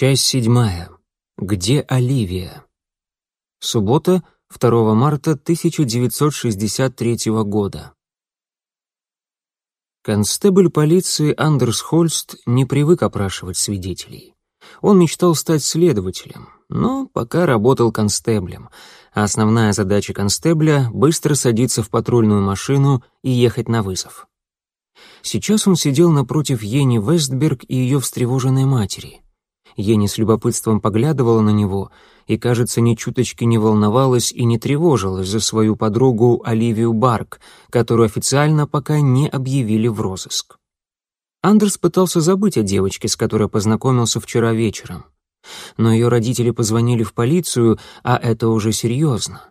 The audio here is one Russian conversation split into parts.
Часть седьмая. Где Оливия? Суббота, 2 марта 1963 года. Констебль полиции Андерс Хольст не привык опрашивать свидетелей. Он мечтал стать следователем, но пока работал констеблем, а основная задача констебля — быстро садиться в патрульную машину и ехать на вызов. Сейчас он сидел напротив Ени Вестберг и ее встревоженной матери — Ени с любопытством поглядывала на него и, кажется, ни чуточки не волновалась и не тревожилась за свою подругу Оливию Барк, которую официально пока не объявили в розыск. Андерс пытался забыть о девочке, с которой познакомился вчера вечером. Но ее родители позвонили в полицию, а это уже серьезно.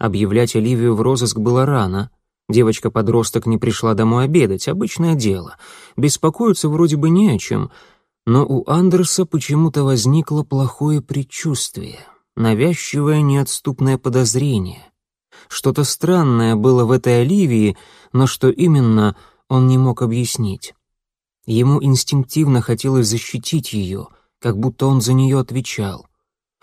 Объявлять Оливию в розыск было рано. Девочка-подросток не пришла домой обедать, обычное дело. Беспокоиться вроде бы не о чем — но у Андерса почему-то возникло плохое предчувствие, навязчивое неотступное подозрение. Что-то странное было в этой Оливии, но что именно, он не мог объяснить. Ему инстинктивно хотелось защитить ее, как будто он за нее отвечал.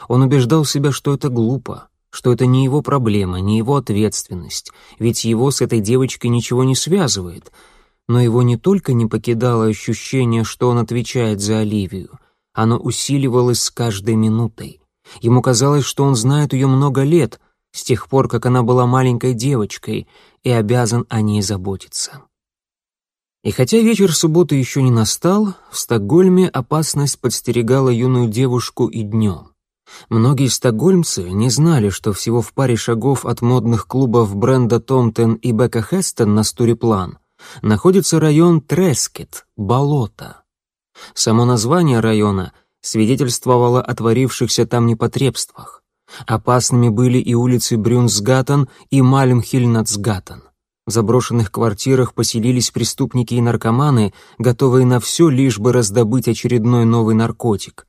Он убеждал себя, что это глупо, что это не его проблема, не его ответственность, ведь его с этой девочкой ничего не связывает — но его не только не покидало ощущение, что он отвечает за Оливию, оно усиливалось с каждой минутой. Ему казалось, что он знает ее много лет, с тех пор, как она была маленькой девочкой, и обязан о ней заботиться. И хотя вечер субботы еще не настал, в Стокгольме опасность подстерегала юную девушку и днем. Многие стокгольмцы не знали, что всего в паре шагов от модных клубов бренда Томтен и Бека Хестен на Стуриплан находится район Трескет, болото. Само название района свидетельствовало о творившихся там непотребствах. Опасными были и улицы Брюнсгаттен и Мальмхильнацгаттен. В заброшенных квартирах поселились преступники и наркоманы, готовые на все, лишь бы раздобыть очередной новый наркотик.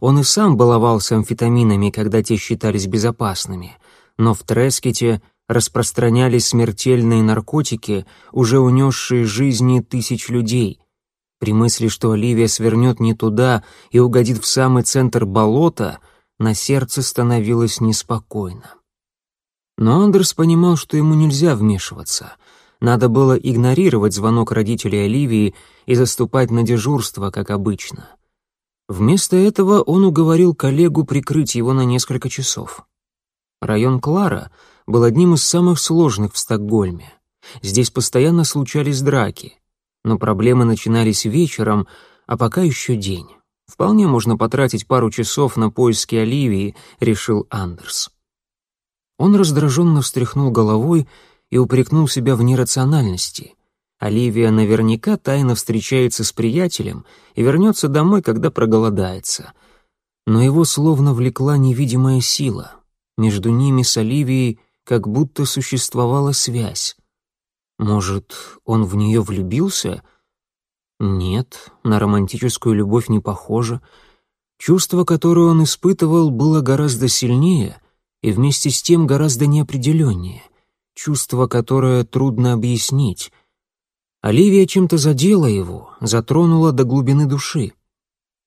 Он и сам баловался амфетаминами, когда те считались безопасными. Но в Трескете распространялись смертельные наркотики, уже унесшие жизни тысяч людей. При мысли, что Оливия свернет не туда и угодит в самый центр болота, на сердце становилось неспокойно. Но Андерс понимал, что ему нельзя вмешиваться. Надо было игнорировать звонок родителей Оливии и заступать на дежурство, как обычно. Вместо этого он уговорил коллегу прикрыть его на несколько часов. Район Клара — был одним из самых сложных в Стокгольме. Здесь постоянно случались драки, но проблемы начинались вечером, а пока еще день. Вполне можно потратить пару часов на поиски Оливии, решил Андерс. Он раздраженно встряхнул головой и упрекнул себя в нерациональности. Оливия наверняка тайно встречается с приятелем и вернется домой, когда проголодается. Но его словно влекла невидимая сила. Между ними с Оливией как будто существовала связь. Может, он в нее влюбился? Нет, на романтическую любовь не похоже. Чувство, которое он испытывал, было гораздо сильнее и вместе с тем гораздо неопределеннее. Чувство, которое трудно объяснить. Оливия чем-то задела его, затронула до глубины души.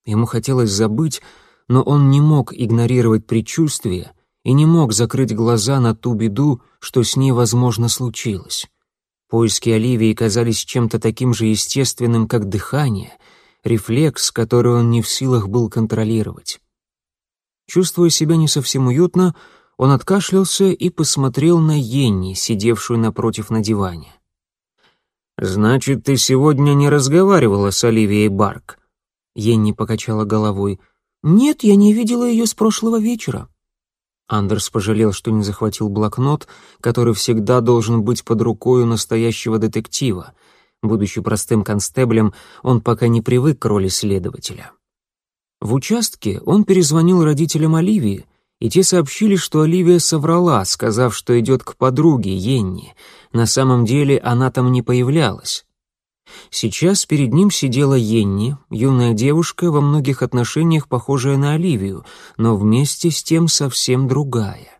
Ему хотелось забыть, но он не мог игнорировать предчувствие, и не мог закрыть глаза на ту беду, что с ней, возможно, случилось. Поиски Оливии казались чем-то таким же естественным, как дыхание, рефлекс, который он не в силах был контролировать. Чувствуя себя не совсем уютно, он откашлялся и посмотрел на Йенни, сидевшую напротив на диване. «Значит, ты сегодня не разговаривала с Оливией Барк?» Йенни покачала головой. «Нет, я не видела ее с прошлого вечера». Андерс пожалел, что не захватил блокнот, который всегда должен быть под рукой у настоящего детектива. Будучи простым констеблем, он пока не привык к роли следователя. В участке он перезвонил родителям Оливии, и те сообщили, что Оливия соврала, сказав, что идет к подруге Йенни. На самом деле она там не появлялась. Сейчас перед ним сидела Йенни, юная девушка, во многих отношениях похожая на Оливию, но вместе с тем совсем другая.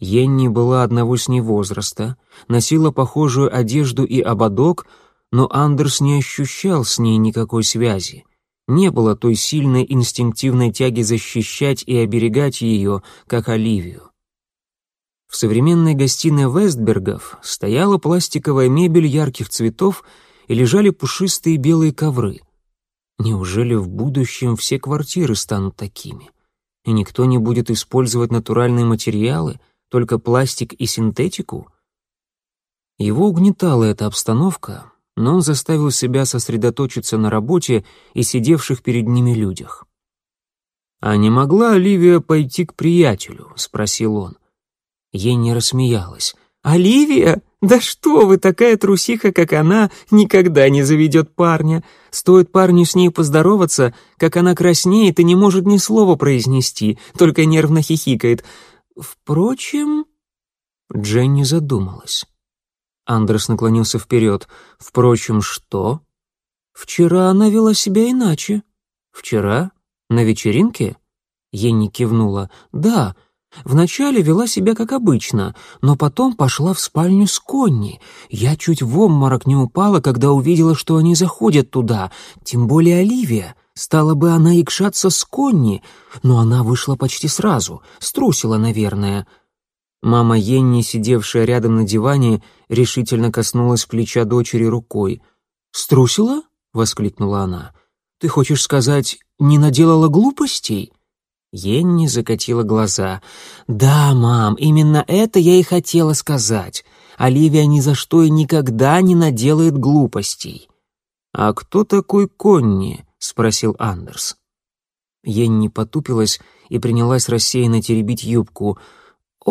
Йенни была одного с ней возраста, носила похожую одежду и ободок, но Андерс не ощущал с ней никакой связи. не было той сильной инстинктивной тяги защищать и оберегать ее, как Оливию. В современной гостиной Вестбергов стояла пластиковая мебель ярких цветов и лежали пушистые белые ковры. Неужели в будущем все квартиры станут такими? И никто не будет использовать натуральные материалы, только пластик и синтетику? Его угнетала эта обстановка, но он заставил себя сосредоточиться на работе и сидевших перед ними людях. «А не могла Оливия пойти к приятелю?» — спросил он. Ей рассмеялась. «Оливия? Да что вы, такая трусиха, как она, никогда не заведет парня. Стоит парню с ней поздороваться, как она краснеет и не может ни слова произнести, только нервно хихикает. Впрочем...» Дженни задумалась. Андерс наклонился вперед. «Впрочем, что?» «Вчера она вела себя иначе». «Вчера? На вечеринке?» Енни кивнула. «Да, вначале вела себя как обычно, но потом пошла в спальню с Конни. Я чуть в обморок не упала, когда увидела, что они заходят туда, тем более Оливия. Стала бы она икшаться с Конни, но она вышла почти сразу, струсила, наверное». Мама Енни, сидевшая рядом на диване, решительно коснулась плеча дочери рукой. «Струсила?» — воскликнула она. «Ты хочешь сказать, не наделала глупостей?» Енни закатила глаза. «Да, мам, именно это я и хотела сказать. Оливия ни за что и никогда не наделает глупостей». «А кто такой Конни?» — спросил Андерс. Енни потупилась и принялась рассеянно теребить юбку —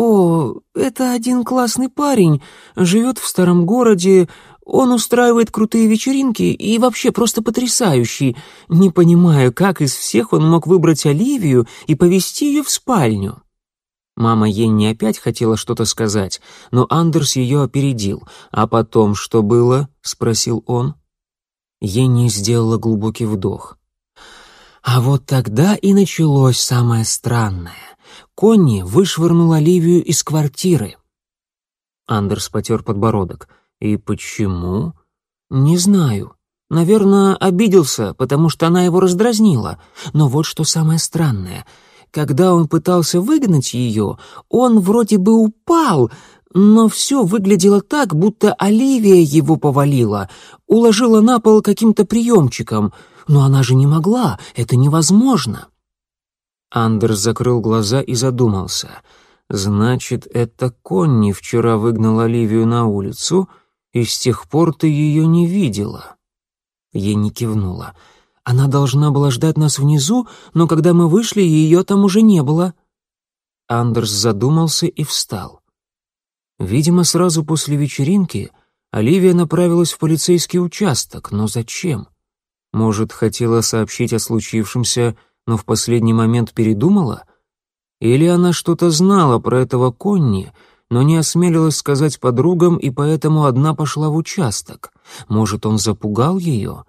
«О, это один классный парень, живет в старом городе, он устраивает крутые вечеринки и вообще просто потрясающий. Не понимаю, как из всех он мог выбрать Оливию и повести ее в спальню». Мама Енни опять хотела что-то сказать, но Андерс ее опередил. «А потом что было?» — спросил он. Енни сделала глубокий вдох. «А вот тогда и началось самое странное. Конни вышвырнул Оливию из квартиры. Андерс потер подбородок. «И почему?» «Не знаю. Наверное, обиделся, потому что она его раздразнила. Но вот что самое странное. Когда он пытался выгнать ее, он вроде бы упал, но все выглядело так, будто Оливия его повалила, уложила на пол каким-то приемчиком. Но она же не могла, это невозможно». Андерс закрыл глаза и задумался. «Значит, это Конни вчера выгнал Оливию на улицу, и с тех пор ты ее не видела?» Не кивнула. «Она должна была ждать нас внизу, но когда мы вышли, ее там уже не было». Андерс задумался и встал. Видимо, сразу после вечеринки Оливия направилась в полицейский участок, но зачем? Может, хотела сообщить о случившемся но в последний момент передумала? Или она что-то знала про этого Конни, но не осмелилась сказать подругам и поэтому одна пошла в участок? Может, он запугал ее?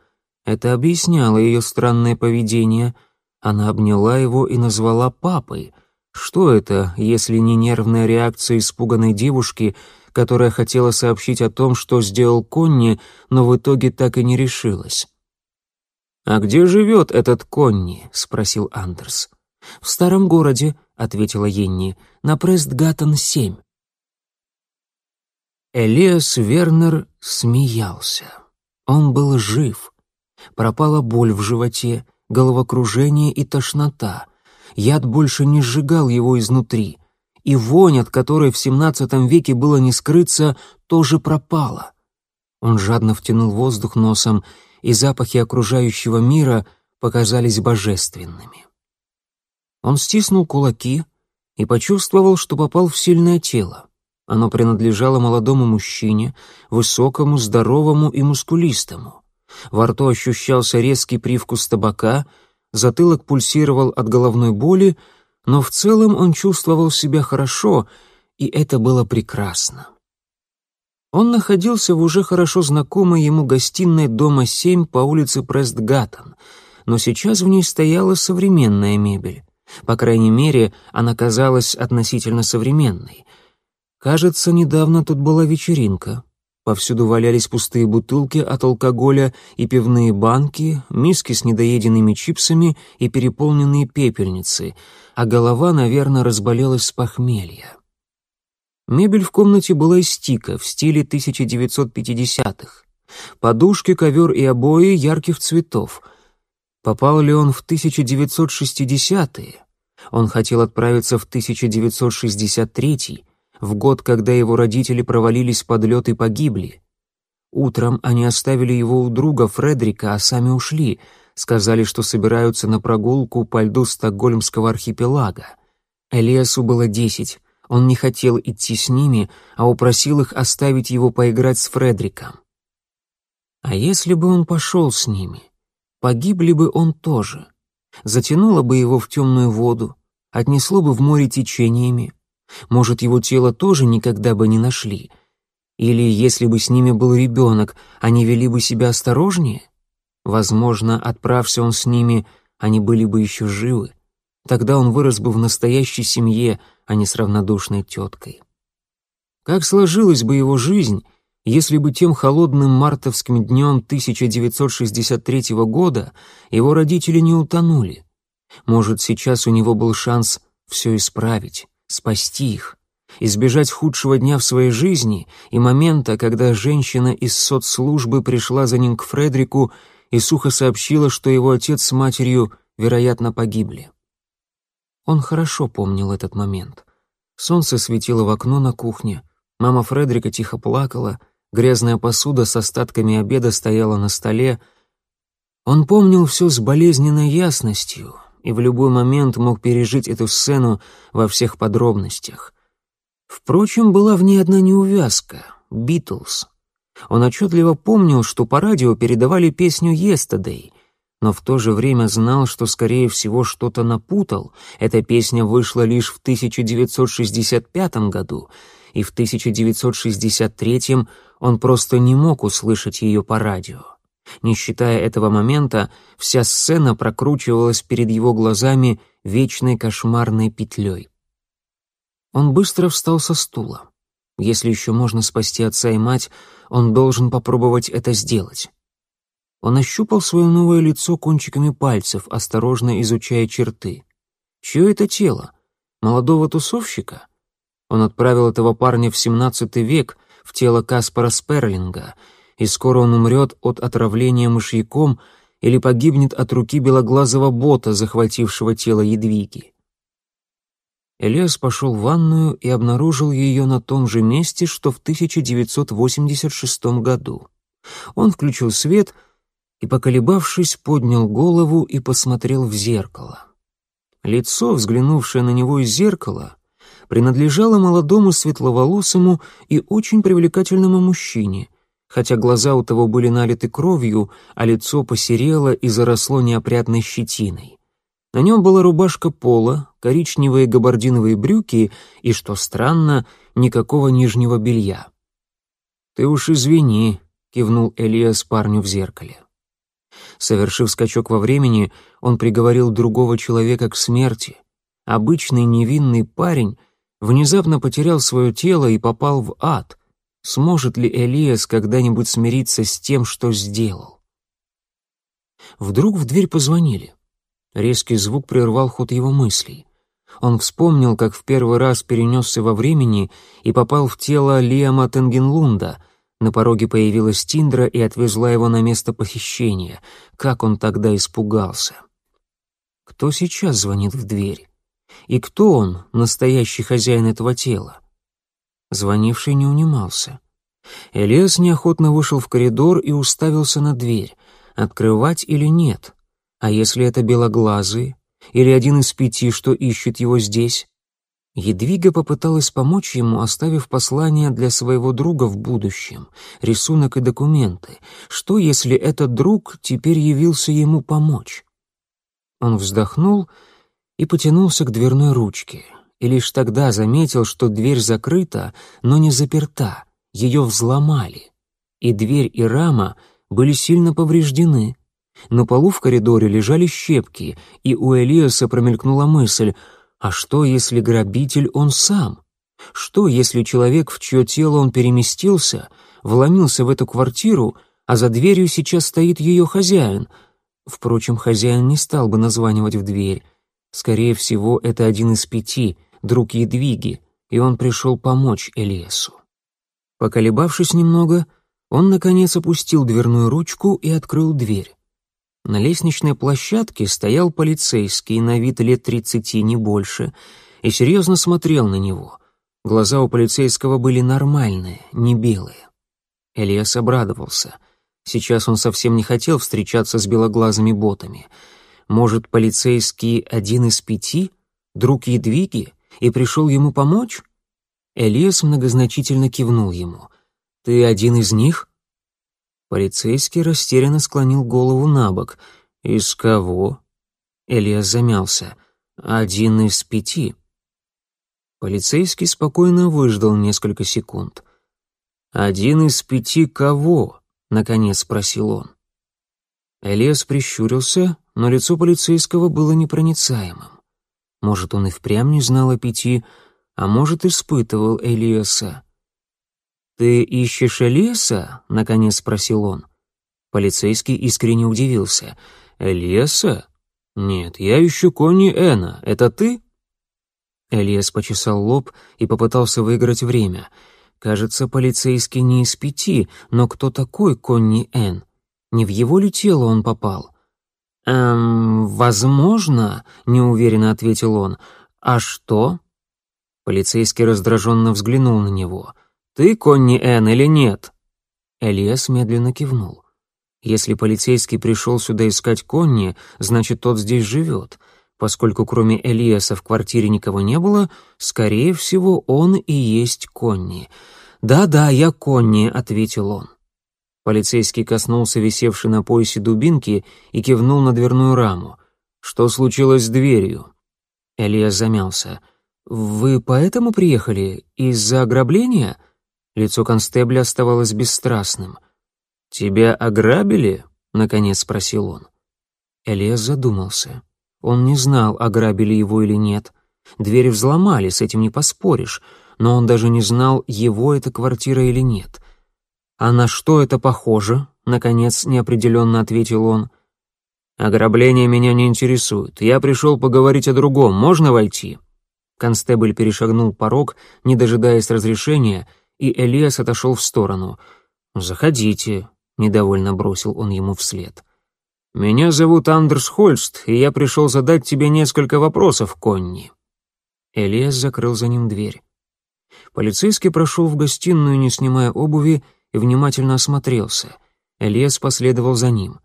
Это объясняло ее странное поведение. Она обняла его и назвала папой. Что это, если не нервная реакция испуганной девушки, которая хотела сообщить о том, что сделал Конни, но в итоге так и не решилась? «А где живет этот Конни?» — спросил Андерс. «В старом городе», — ответила Енни, — «на Престгаттен-7». Элиас Вернер смеялся. Он был жив. Пропала боль в животе, головокружение и тошнота. Яд больше не сжигал его изнутри. И вонь, от которой в XVII веке было не скрыться, тоже пропала. Он жадно втянул воздух носом и запахи окружающего мира показались божественными. Он стиснул кулаки и почувствовал, что попал в сильное тело. Оно принадлежало молодому мужчине, высокому, здоровому и мускулистому. Во рту ощущался резкий привкус табака, затылок пульсировал от головной боли, но в целом он чувствовал себя хорошо, и это было прекрасно. Он находился в уже хорошо знакомой ему гостиной дома 7 по улице Престгаттон, но сейчас в ней стояла современная мебель. По крайней мере, она казалась относительно современной. Кажется, недавно тут была вечеринка. Повсюду валялись пустые бутылки от алкоголя и пивные банки, миски с недоеденными чипсами и переполненные пепельницы, а голова, наверное, разболелась с похмелья. Мебель в комнате была из тика в стиле 1950-х. Подушки, ковер и обои ярких цветов. Попал ли он в 1960-е? Он хотел отправиться в 1963 в год, когда его родители провалились под лед и погибли. Утром они оставили его у друга Фредрика, а сами ушли, сказали, что собираются на прогулку по льду Стокгольмского архипелага. Элиасу было десять, он не хотел идти с ними, а упросил их оставить его поиграть с Фредриком. А если бы он пошел с ними? Погибли бы он тоже. Затянуло бы его в темную воду, отнесло бы в море течениями, может, его тело тоже никогда бы не нашли? Или, если бы с ними был ребенок, они вели бы себя осторожнее? Возможно, отправься он с ними, они были бы еще живы. Тогда он вырос бы в настоящей семье, а не с равнодушной теткой. Как сложилась бы его жизнь, если бы тем холодным мартовским днем 1963 года его родители не утонули? Может, сейчас у него был шанс все исправить спасти их, избежать худшего дня в своей жизни и момента, когда женщина из соцслужбы пришла за ним к Фредрику и сухо сообщила, что его отец с матерью, вероятно, погибли. Он хорошо помнил этот момент. Солнце светило в окно на кухне, мама Фредрика тихо плакала, грязная посуда с остатками обеда стояла на столе. Он помнил все с болезненной ясностью — и в любой момент мог пережить эту сцену во всех подробностях. Впрочем, была в ней одна неувязка — «Битлз». Он отчетливо помнил, что по радио передавали песню «Yesterday», но в то же время знал, что, скорее всего, что-то напутал. Эта песня вышла лишь в 1965 году, и в 1963 он просто не мог услышать ее по радио. Не считая этого момента, вся сцена прокручивалась перед его глазами вечной кошмарной петлей. Он быстро встал со стула. Если еще можно спасти отца и мать, он должен попробовать это сделать. Он ощупал свое новое лицо кончиками пальцев, осторожно изучая черты. Чье это тело? Молодого тусовщика? Он отправил этого парня в XVII век, в тело Каспара Сперлинга — и скоро он умрет от отравления мышьяком или погибнет от руки белоглазого бота, захватившего тело Едвиги. Элиас пошел в ванную и обнаружил ее на том же месте, что в 1986 году. Он включил свет и, поколебавшись, поднял голову и посмотрел в зеркало. Лицо, взглянувшее на него из зеркала, принадлежало молодому светловолосому и очень привлекательному мужчине — хотя глаза у того были налиты кровью, а лицо посерело и заросло неопрятной щетиной. На нем была рубашка пола, коричневые габардиновые брюки и, что странно, никакого нижнего белья. «Ты уж извини», — кивнул Элиас парню в зеркале. Совершив скачок во времени, он приговорил другого человека к смерти. Обычный невинный парень внезапно потерял свое тело и попал в ад, Сможет ли Элиас когда-нибудь смириться с тем, что сделал? Вдруг в дверь позвонили. Резкий звук прервал ход его мыслей. Он вспомнил, как в первый раз перенесся во времени и попал в тело Лиама Тенгенлунда. На пороге появилась Тиндра и отвезла его на место похищения. Как он тогда испугался. Кто сейчас звонит в дверь? И кто он, настоящий хозяин этого тела? Звонивший не унимался. Элиас неохотно вышел в коридор и уставился на дверь. Открывать или нет? А если это белоглазый? Или один из пяти, что ищет его здесь? Едвига попыталась помочь ему, оставив послание для своего друга в будущем, рисунок и документы. Что, если этот друг теперь явился ему помочь? Он вздохнул и потянулся к дверной ручке и лишь тогда заметил, что дверь закрыта, но не заперта, ее взломали. И дверь, и рама были сильно повреждены. На полу в коридоре лежали щепки, и у Элиаса промелькнула мысль, а что, если грабитель он сам? Что, если человек, в чье тело он переместился, вломился в эту квартиру, а за дверью сейчас стоит ее хозяин? Впрочем, хозяин не стал бы названивать в дверь. Скорее всего, это один из пяти, друг Едвиги, и он пришел помочь Элиасу. Поколебавшись немного, он, наконец, опустил дверную ручку и открыл дверь. На лестничной площадке стоял полицейский, на вид лет тридцати, не больше, и серьезно смотрел на него. Глаза у полицейского были нормальные, не белые. Элиас обрадовался. Сейчас он совсем не хотел встречаться с белоглазыми ботами. Может, полицейский один из пяти, друг Едвиги, и пришел ему помочь? Элиас многозначительно кивнул ему. «Ты один из них?» Полицейский растерянно склонил голову на бок. «Из кого?» Элиас замялся. «Один из пяти». Полицейский спокойно выждал несколько секунд. «Один из пяти кого?» — наконец спросил он. Элиас прищурился, но лицо полицейского было непроницаемым. Может, он и впрямь не знал о пяти, а может, испытывал Элиаса. «Ты ищешь Элиаса?» — наконец спросил он. Полицейский искренне удивился. «Элиаса? Нет, я ищу Конни Эна. Это ты?» Элиас почесал лоб и попытался выиграть время. Кажется, полицейский не из пяти, но кто такой Конни Эн? Не в его ли тело он попал? «Эм, возможно», — неуверенно ответил он. «А что?» Полицейский раздраженно взглянул на него. «Ты Конни Энн или нет?» Элиас медленно кивнул. «Если полицейский пришел сюда искать Конни, значит, тот здесь живет. Поскольку кроме Элиаса в квартире никого не было, скорее всего, он и есть Конни». «Да-да, я Конни», — ответил он. Полицейский коснулся висевшей на поясе дубинки и кивнул на дверную раму. «Что случилось с дверью?» Элиас замялся. «Вы поэтому приехали? Из-за ограбления?» Лицо констебля оставалось бесстрастным. «Тебя ограбили?» — наконец спросил он. Элиас задумался. Он не знал, ограбили его или нет. Двери взломали, с этим не поспоришь, но он даже не знал, его это квартира или нет. «А на что это похоже?» — наконец неопределенно ответил он. «Ограбление меня не интересует. Я пришел поговорить о другом. Можно войти?» Констебль перешагнул порог, не дожидаясь разрешения, и Элиас отошел в сторону. «Заходите», — недовольно бросил он ему вслед. «Меня зовут Андерс Хольст, и я пришел задать тебе несколько вопросов, Конни». Элиас закрыл за ним дверь. Полицейский прошел в гостиную, не снимая обуви, и внимательно осмотрелся. Элиас последовал за ним.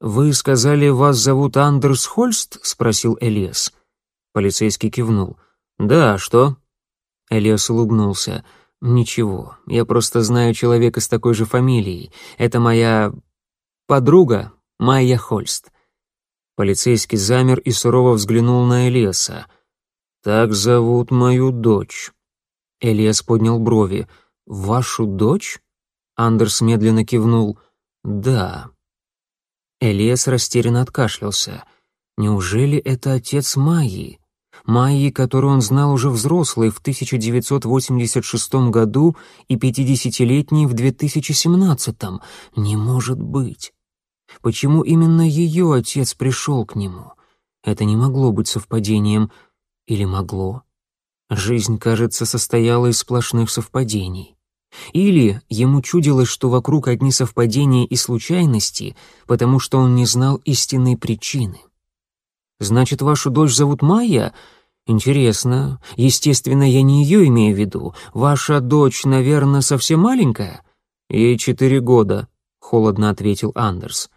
«Вы сказали, вас зовут Андерс Хольст?» — спросил Элиас. Полицейский кивнул. «Да, что?» Элиас улыбнулся. «Ничего, я просто знаю человека с такой же фамилией. Это моя... подруга, Майя Хольст». Полицейский замер и сурово взглянул на Элиаса. «Так зовут мою дочь». Элиас поднял брови. «Вашу дочь?» Андерс медленно кивнул. «Да». Элиас растерянно откашлялся. «Неужели это отец Майи?» Майи, которую он знал уже взрослой в 1986 году и 50-летней в 2017. Не может быть. Почему именно ее отец пришел к нему? Это не могло быть совпадением. Или могло? Жизнь, кажется, состояла из сплошных совпадений. Или ему чудилось, что вокруг одни совпадения и случайности, потому что он не знал истинной причины. «Значит, вашу дочь зовут Майя?» «Интересно. Естественно, я не ее имею в виду. Ваша дочь, наверное, совсем маленькая?» «Ей четыре года», — холодно ответил Андерс.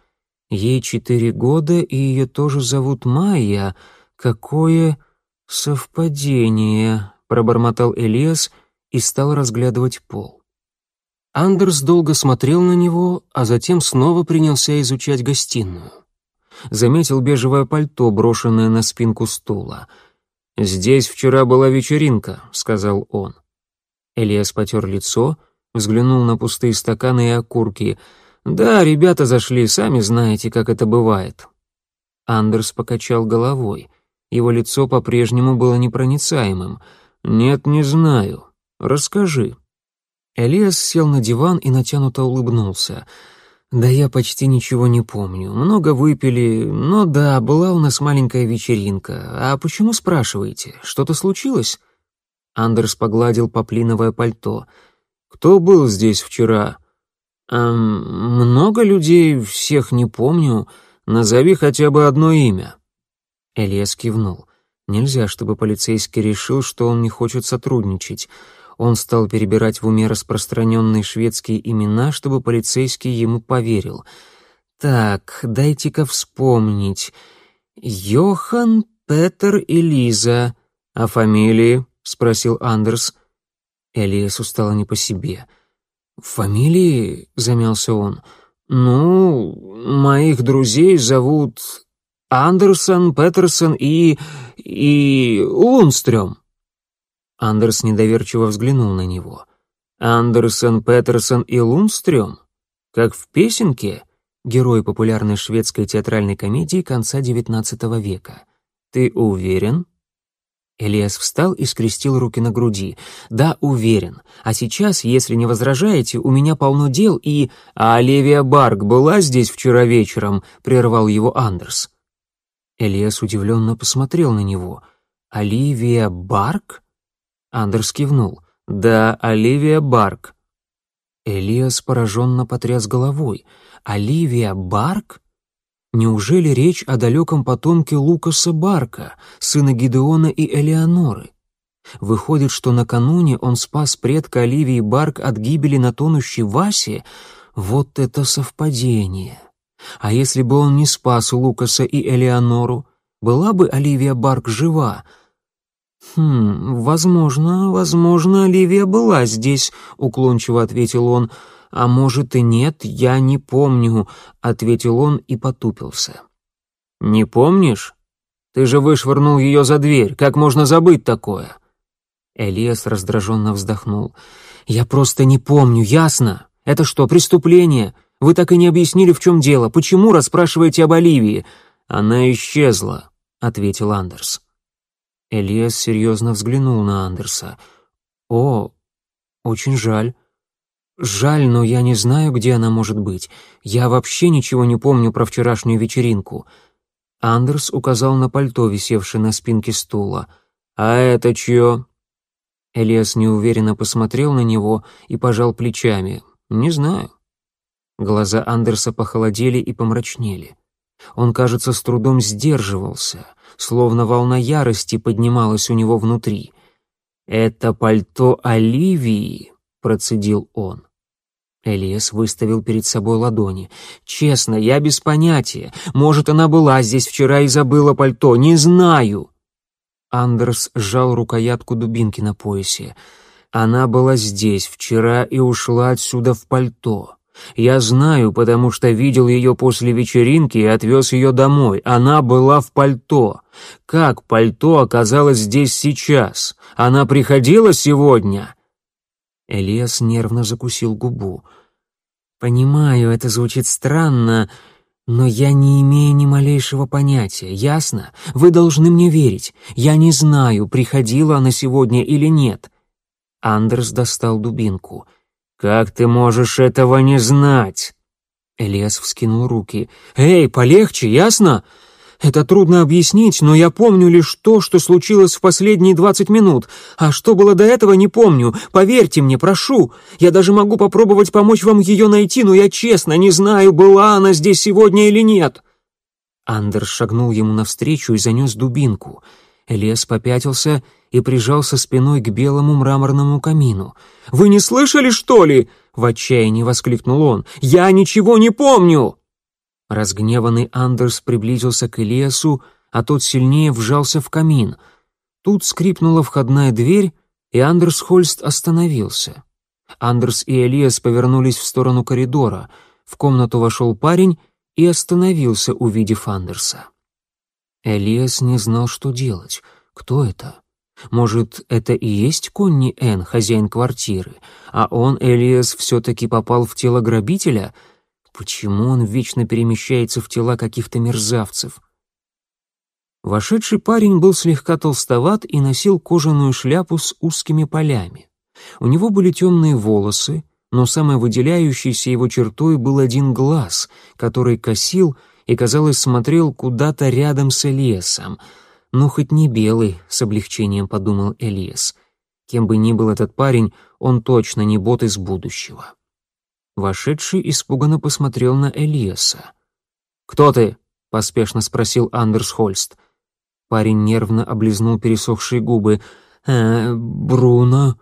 «Ей четыре года, и ее тоже зовут Майя. Какое совпадение!» — пробормотал Элиас и стал разглядывать пол. Андерс долго смотрел на него, а затем снова принялся изучать гостиную. Заметил бежевое пальто, брошенное на спинку стула — «Здесь вчера была вечеринка», — сказал он. Элиас потер лицо, взглянул на пустые стаканы и окурки. «Да, ребята зашли, сами знаете, как это бывает». Андерс покачал головой. Его лицо по-прежнему было непроницаемым. «Нет, не знаю. Расскажи». Элиас сел на диван и натянуто улыбнулся. «Да я почти ничего не помню. Много выпили, но да, была у нас маленькая вечеринка. А почему спрашиваете? Что-то случилось?» Андерс погладил поплиновое пальто. «Кто был здесь вчера?» «Эм, много людей, всех не помню. Назови хотя бы одно имя». Элиас кивнул. Нельзя, чтобы полицейский решил, что он не хочет сотрудничать. Он стал перебирать в уме распространенные шведские имена, чтобы полицейский ему поверил. «Так, дайте-ка вспомнить. Йохан, Петер и Лиза. А фамилии?» — спросил Андерс. Элиасу стало не по себе. «Фамилии?» — замялся он. «Ну, моих друзей зовут Андерсон, Петерсон и... и... Лунстрём». Андерс недоверчиво взглянул на него. «Андерсон, Петерсон и Лунстрём? Как в песенке?» Герой популярной шведской театральной комедии конца XIX века. «Ты уверен?» Элиас встал и скрестил руки на груди. «Да, уверен. А сейчас, если не возражаете, у меня полно дел и...» «А Оливия Барк была здесь вчера вечером?» — прервал его Андерс. Элиас удивленно посмотрел на него. «Оливия Барк?» Андерс кивнул. «Да, Оливия Барк». Элиас пораженно потряс головой. «Оливия Барк?» Неужели речь о далеком потомке Лукаса Барка, сына Гидеона и Элеоноры? Выходит, что накануне он спас предка Оливии Барк от гибели на тонущей Васе? Вот это совпадение! А если бы он не спас Лукаса и Элеонору, была бы Оливия Барк жива? «Хм, возможно, возможно, Оливия была здесь», — уклончиво ответил он, — «А может и нет, я не помню», — ответил он и потупился. «Не помнишь? Ты же вышвырнул ее за дверь, как можно забыть такое?» Элиас раздраженно вздохнул. «Я просто не помню, ясно? Это что, преступление? Вы так и не объяснили, в чем дело. Почему расспрашиваете об Оливии?» «Она исчезла», — ответил Андерс. Элиас серьезно взглянул на Андерса. «О, очень жаль. Жаль, но я не знаю, где она может быть. Я вообще ничего не помню про вчерашнюю вечеринку. Андерс указал на пальто, висевшее на спинке стула. А это чье? Элиас неуверенно посмотрел на него и пожал плечами. Не знаю. Глаза Андерса похолодели и помрачнели. Он, кажется, с трудом сдерживался, словно волна ярости поднималась у него внутри. «Это пальто Оливии», — процедил он. Элиас выставил перед собой ладони. «Честно, я без понятия. Может, она была здесь вчера и забыла пальто. Не знаю». Андерс сжал рукоятку дубинки на поясе. «Она была здесь вчера и ушла отсюда в пальто. Я знаю, потому что видел ее после вечеринки и отвез ее домой. Она была в пальто. Как пальто оказалось здесь сейчас? Она приходила сегодня?» Элиас нервно закусил губу. «Понимаю, это звучит странно, но я не имею ни малейшего понятия, ясно? Вы должны мне верить. Я не знаю, приходила она сегодня или нет». Андерс достал дубинку. «Как ты можешь этого не знать?» Элиас вскинул руки. «Эй, полегче, ясно? Это трудно объяснить, но я помню лишь то, что случилось в последние двадцать минут. А что было до этого, не помню. Поверьте мне, прошу. Я даже могу попробовать помочь вам ее найти, но я честно не знаю, была она здесь сегодня или нет». Андерс шагнул ему навстречу и занес дубинку. Элиас попятился и прижался спиной к белому мраморному камину. «Вы не слышали, что ли?» — в отчаянии воскликнул он. «Я ничего не помню!» Разгневанный Андерс приблизился к Элиасу, а тот сильнее вжался в камин. Тут скрипнула входная дверь, и Андерс Хольст остановился. Андерс и Элиас повернулись в сторону коридора. В комнату вошел парень и остановился, увидев Андерса. Элиас не знал, что делать. Кто это? Может, это и есть Конни Эн, хозяин квартиры, а он, Элиас, все-таки попал в тело грабителя — Почему он вечно перемещается в тела каких-то мерзавцев? Вошедший парень был слегка толстоват и носил кожаную шляпу с узкими полями. У него были темные волосы, но самой выделяющейся его чертой был один глаз, который косил и, казалось, смотрел куда-то рядом с Элиасом. «Ну, хоть не белый», — с облегчением подумал Элиас. Кем бы ни был этот парень, он точно не бот из будущего. Вошедший испуганно посмотрел на Элиаса. «Кто ты?» — поспешно спросил Андерс Хольст. Парень нервно облизнул пересохшие губы. «Э, Бруно?»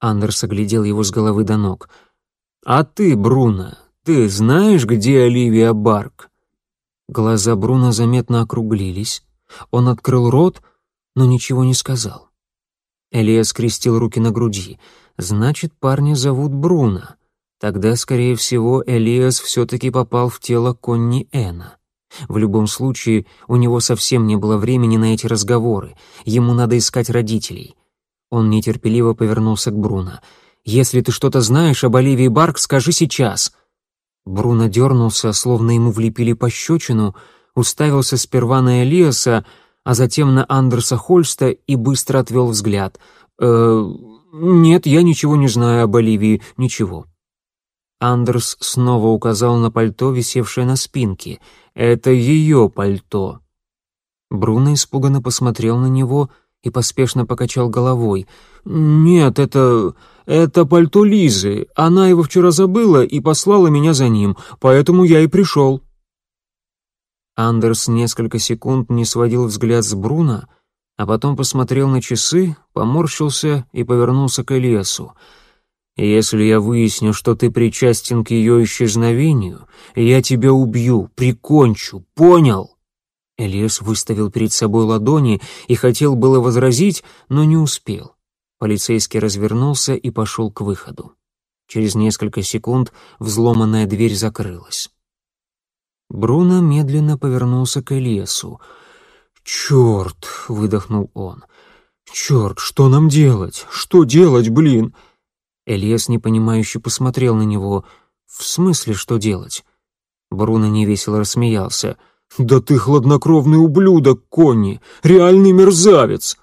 Андерс оглядел его с головы до ног. «А ты, Бруно, ты знаешь, где Оливия Барк?» Глаза Бруно заметно округлились. Он открыл рот, но ничего не сказал. Элиас скрестил руки на груди. «Значит, парня зовут Бруно. Тогда, скорее всего, Элиас все-таки попал в тело Конни Эна. В любом случае, у него совсем не было времени на эти разговоры. Ему надо искать родителей. Он нетерпеливо повернулся к Бруно. «Если ты что-то знаешь об Оливии Барк, скажи сейчас». Бруно дернулся, словно ему влепили пощечину, уставился сперва на Элиаса, а затем на Андерса Хольста и быстро отвел взгляд. «Э, «Нет, я ничего не знаю об Оливии, ничего». Андерс снова указал на пальто, висевшее на спинке. «Это ее пальто». Бруно испуганно посмотрел на него и поспешно покачал головой. «Нет, это... это пальто Лизы. Она его вчера забыла и послала меня за ним, поэтому я и пришел». Андерс несколько секунд не сводил взгляд с Бруно, а потом посмотрел на часы, поморщился и повернулся к Элиасу. «Если я выясню, что ты причастен к ее исчезновению, я тебя убью, прикончу, понял?» Элиас выставил перед собой ладони и хотел было возразить, но не успел. Полицейский развернулся и пошел к выходу. Через несколько секунд взломанная дверь закрылась. Бруно медленно повернулся к Элиасу. «Черт!» — выдохнул он. «Черт, что нам делать? Что делать, блин?» Элиас непонимающе посмотрел на него. «В смысле, что делать?» Бруно невесело рассмеялся. «Да ты хладнокровный ублюдок, Конни! Реальный мерзавец!»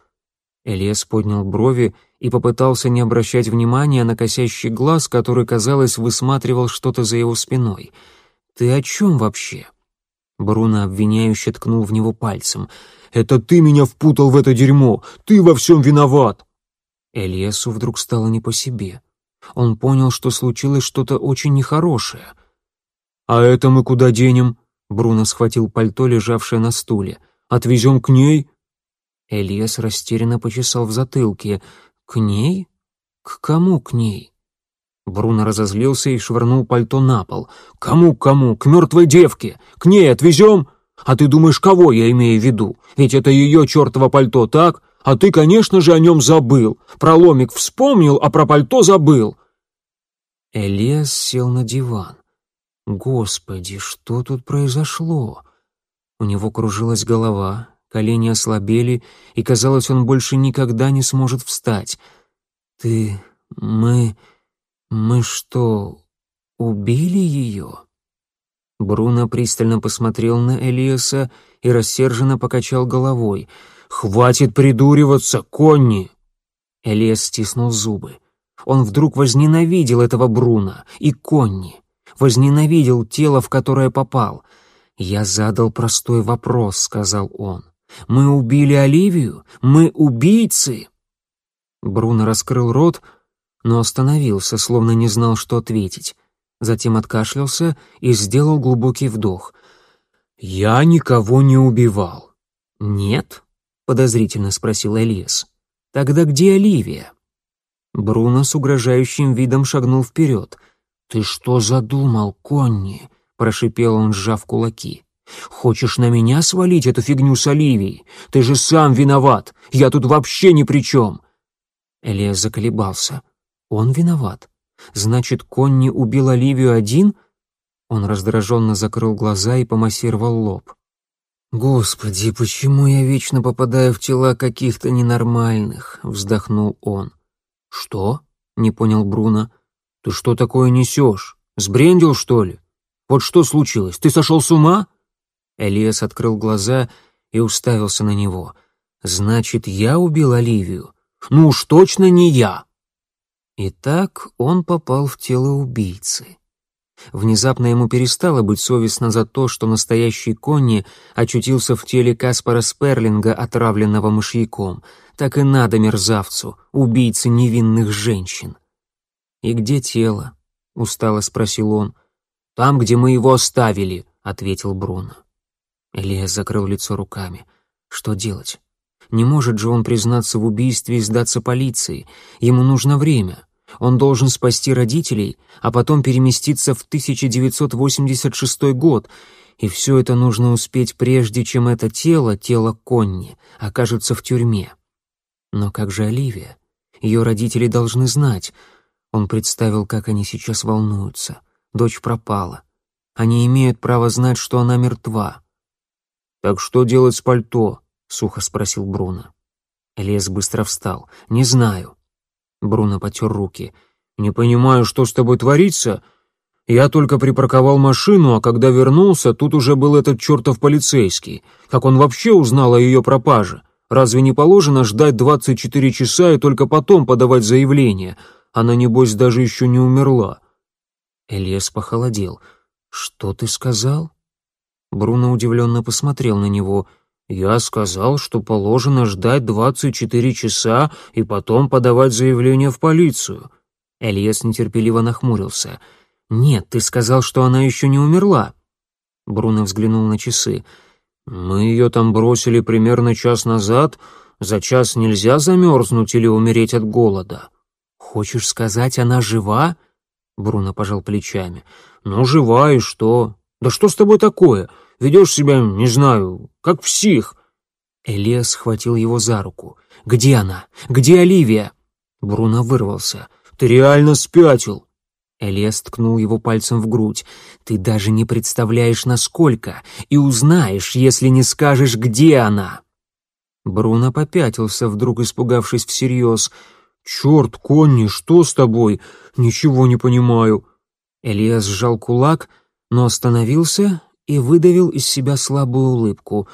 Элиас поднял брови и попытался не обращать внимания на косящий глаз, который, казалось, высматривал что-то за его спиной. «Ты о чем вообще?» Бруно обвиняюще ткнул в него пальцем. «Это ты меня впутал в это дерьмо! Ты во всем виноват!» Элиасу вдруг стало не по себе. Он понял, что случилось что-то очень нехорошее. «А это мы куда денем?» Бруно схватил пальто, лежавшее на стуле. «Отвезем к ней?» Элиас растерянно почесал в затылке. «К ней? К кому к ней?» Бруно разозлился и швырнул пальто на пол. «Кому, кому? К мертвой девке! К ней отвезем? А ты думаешь, кого я имею в виду? Ведь это ее чертово пальто, так? А ты, конечно же, о нем забыл. Про ломик вспомнил, а про пальто забыл». Элиас сел на диван. Господи, что тут произошло? У него кружилась голова, колени ослабели, и, казалось, он больше никогда не сможет встать. «Ты... мы... мы что, убили ее?» Бруно пристально посмотрел на Элиаса и рассерженно покачал головой. «Хватит придуриваться, Конни!» Элиас стиснул зубы. Он вдруг возненавидел этого Бруно и Конни возненавидел тело, в которое попал. «Я задал простой вопрос», — сказал он. «Мы убили Оливию? Мы убийцы?» Бруно раскрыл рот, но остановился, словно не знал, что ответить. Затем откашлялся и сделал глубокий вдох. «Я никого не убивал». «Нет?» — подозрительно спросил Элиас. «Тогда где Оливия?» Бруно с угрожающим видом шагнул вперед — «Ты что задумал, Конни?» — прошипел он, сжав кулаки. «Хочешь на меня свалить эту фигню с Оливией? Ты же сам виноват! Я тут вообще ни при чем!» Элиас заколебался. «Он виноват? Значит, Конни убил Оливию один?» Он раздраженно закрыл глаза и помассировал лоб. «Господи, почему я вечно попадаю в тела каких-то ненормальных?» — вздохнул он. «Что?» — не понял Бруно. «Ты что такое несешь? Сбрендил, что ли? Вот что случилось? Ты сошел с ума?» Элиас открыл глаза и уставился на него. «Значит, я убил Оливию? Ну уж точно не я!» И так он попал в тело убийцы. Внезапно ему перестало быть совестно за то, что настоящий Конни очутился в теле Каспара Сперлинга, отравленного мышьяком. Так и надо мерзавцу, убийце невинных женщин. «И где тело?» — устало спросил он. «Там, где мы его оставили», — ответил Бруно. Элиас закрыл лицо руками. «Что делать? Не может же он признаться в убийстве и сдаться полиции. Ему нужно время. Он должен спасти родителей, а потом переместиться в 1986 год, и все это нужно успеть прежде, чем это тело, тело Конни, окажется в тюрьме. Но как же Оливия? Ее родители должны знать. Он представил, как они сейчас волнуются. Дочь пропала. Они имеют право знать, что она мертва. «Так что делать с пальто?» — сухо спросил Бруно. Лес быстро встал. «Не знаю». Бруно потер руки. «Не понимаю, что с тобой творится. Я только припарковал машину, а когда вернулся, тут уже был этот чертов полицейский. Как он вообще узнал о ее пропаже? Разве не положено ждать 24 часа и только потом подавать заявление? Она, небось, даже еще не умерла». Элиас похолодел. «Что ты сказал?» Бруно удивленно посмотрел на него. «Я сказал, что положено ждать 24 часа и потом подавать заявление в полицию». Элиас нетерпеливо нахмурился. «Нет, ты сказал, что она еще не умерла». Бруно взглянул на часы. «Мы ее там бросили примерно час назад. За час нельзя замерзнуть или умереть от голода». «Хочешь сказать, она жива?» Бруно пожал плечами. «Ну, жива и что? Да что с тобой такое? Ведешь себя, не знаю, как псих». Элиас схватил его за руку. «Где она? Где Оливия?» Бруно вырвался. «Ты реально спятил!» Элиас ткнул его пальцем в грудь. «Ты даже не представляешь, насколько, и узнаешь, если не скажешь, где она!» Бруно попятился, вдруг испугавшись всерьез. «Черт, Конни, что с тобой? Ничего не понимаю». Элиас сжал кулак, но остановился и выдавил из себя слабую улыбку.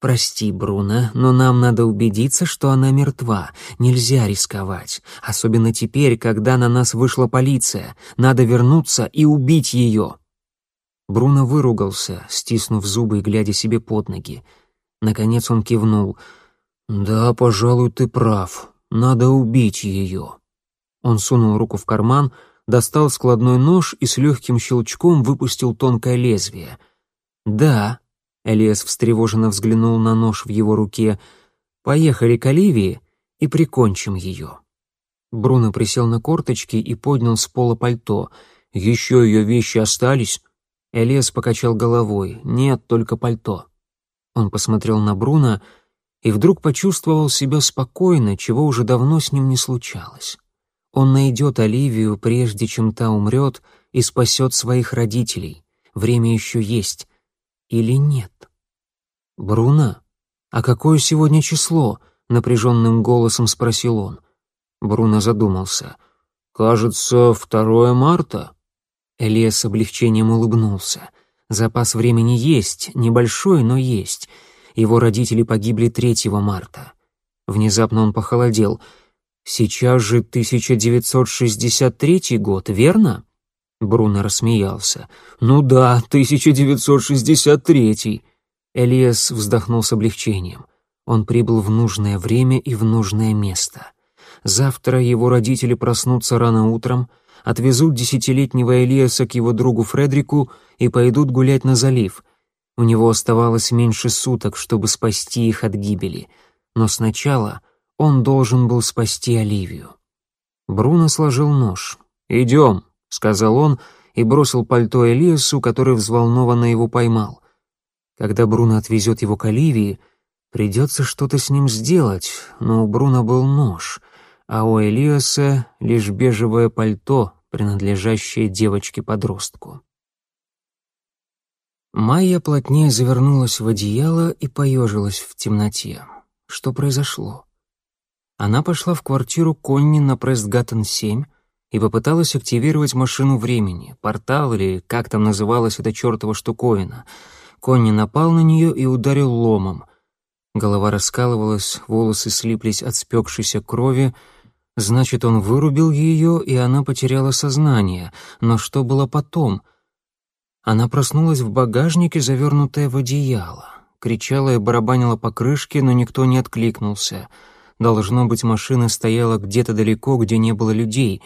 «Прости, Бруно, но нам надо убедиться, что она мертва. Нельзя рисковать. Особенно теперь, когда на нас вышла полиция. Надо вернуться и убить ее». Бруно выругался, стиснув зубы и глядя себе под ноги. Наконец он кивнул. «Да, пожалуй, ты прав. Надо убить ее». Он сунул руку в карман, достал складной нож и с легким щелчком выпустил тонкое лезвие. «Да», — Элиас встревоженно взглянул на нож в его руке, — «поехали к Оливии и прикончим ее». Бруно присел на корточки и поднял с пола пальто. «Еще ее вещи остались?» Элиас покачал головой. «Нет, только пальто». Он посмотрел на Бруно и вдруг почувствовал себя спокойно, чего уже давно с ним не случалось. Он найдет Оливию, прежде чем та умрет, и спасет своих родителей. Время еще есть. Или нет? «Бруно, а какое сегодня число?» — напряженным голосом спросил он. Бруно задумался. «Кажется, 2 марта». Элия с облегчением улыбнулся. «Запас времени есть, небольшой, но есть. Его родители погибли 3 марта». Внезапно он похолодел — «Сейчас же 1963 год, верно?» Бруно рассмеялся. «Ну да, 1963». Элиас вздохнул с облегчением. Он прибыл в нужное время и в нужное место. Завтра его родители проснутся рано утром, отвезут десятилетнего Элиаса к его другу Фредрику и пойдут гулять на залив. У него оставалось меньше суток, чтобы спасти их от гибели. Но сначала он должен был спасти Оливию. Бруно сложил нож. «Идем», — сказал он и бросил пальто Элиасу, который взволнованно его поймал. Когда Бруно отвезет его к Оливии, придется что-то с ним сделать, но у Бруно был нож, а у Элиаса лишь бежевое пальто, принадлежащее девочке-подростку. Майя плотнее завернулась в одеяло и поежилась в темноте. Что произошло? Она пошла в квартиру Конни на Престгаттен-7 и попыталась активировать машину времени, портал или как там называлась эта чертова штуковина. Конни напал на нее и ударил ломом. Голова раскалывалась, волосы слиплись от спекшейся крови. Значит, он вырубил ее, и она потеряла сознание. Но что было потом? Она проснулась в багажнике, завернутая в одеяло. Кричала и барабанила по крышке, но никто не откликнулся. Должно быть, машина стояла где-то далеко, где не было людей.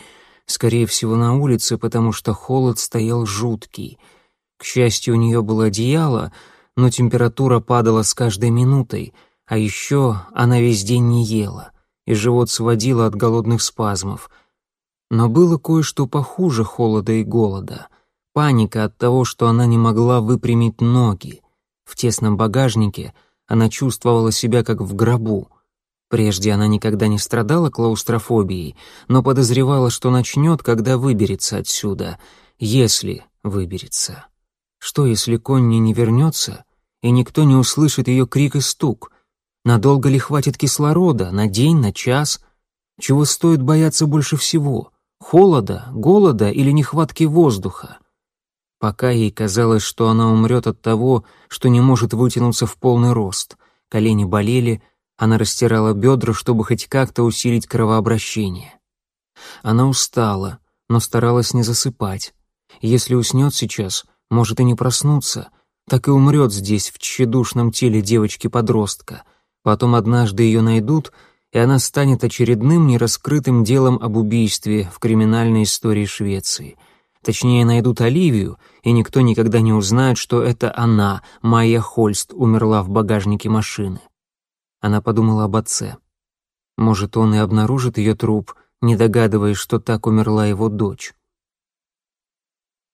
Скорее всего, на улице, потому что холод стоял жуткий. К счастью, у нее было одеяло — но температура падала с каждой минутой, а еще она весь день не ела, и живот сводило от голодных спазмов. Но было кое-что похуже холода и голода. Паника от того, что она не могла выпрямить ноги. В тесном багажнике она чувствовала себя как в гробу. Прежде она никогда не страдала клаустрофобией, но подозревала, что начнет, когда выберется отсюда, если выберется. Что, если Конни не вернется, и никто не услышит ее крик и стук? Надолго ли хватит кислорода? На день, на час? Чего стоит бояться больше всего? Холода, голода или нехватки воздуха? Пока ей казалось, что она умрет от того, что не может вытянуться в полный рост. Колени болели, она растирала бедра, чтобы хоть как-то усилить кровообращение. Она устала, но старалась не засыпать. Если уснет сейчас, может и не проснуться, так и умрет здесь, в тщедушном теле девочки-подростка. Потом однажды ее найдут, и она станет очередным нераскрытым делом об убийстве в криминальной истории Швеции. Точнее, найдут Оливию, и никто никогда не узнает, что это она, Майя Хольст, умерла в багажнике машины. Она подумала об отце. Может, он и обнаружит ее труп, не догадываясь, что так умерла его дочь.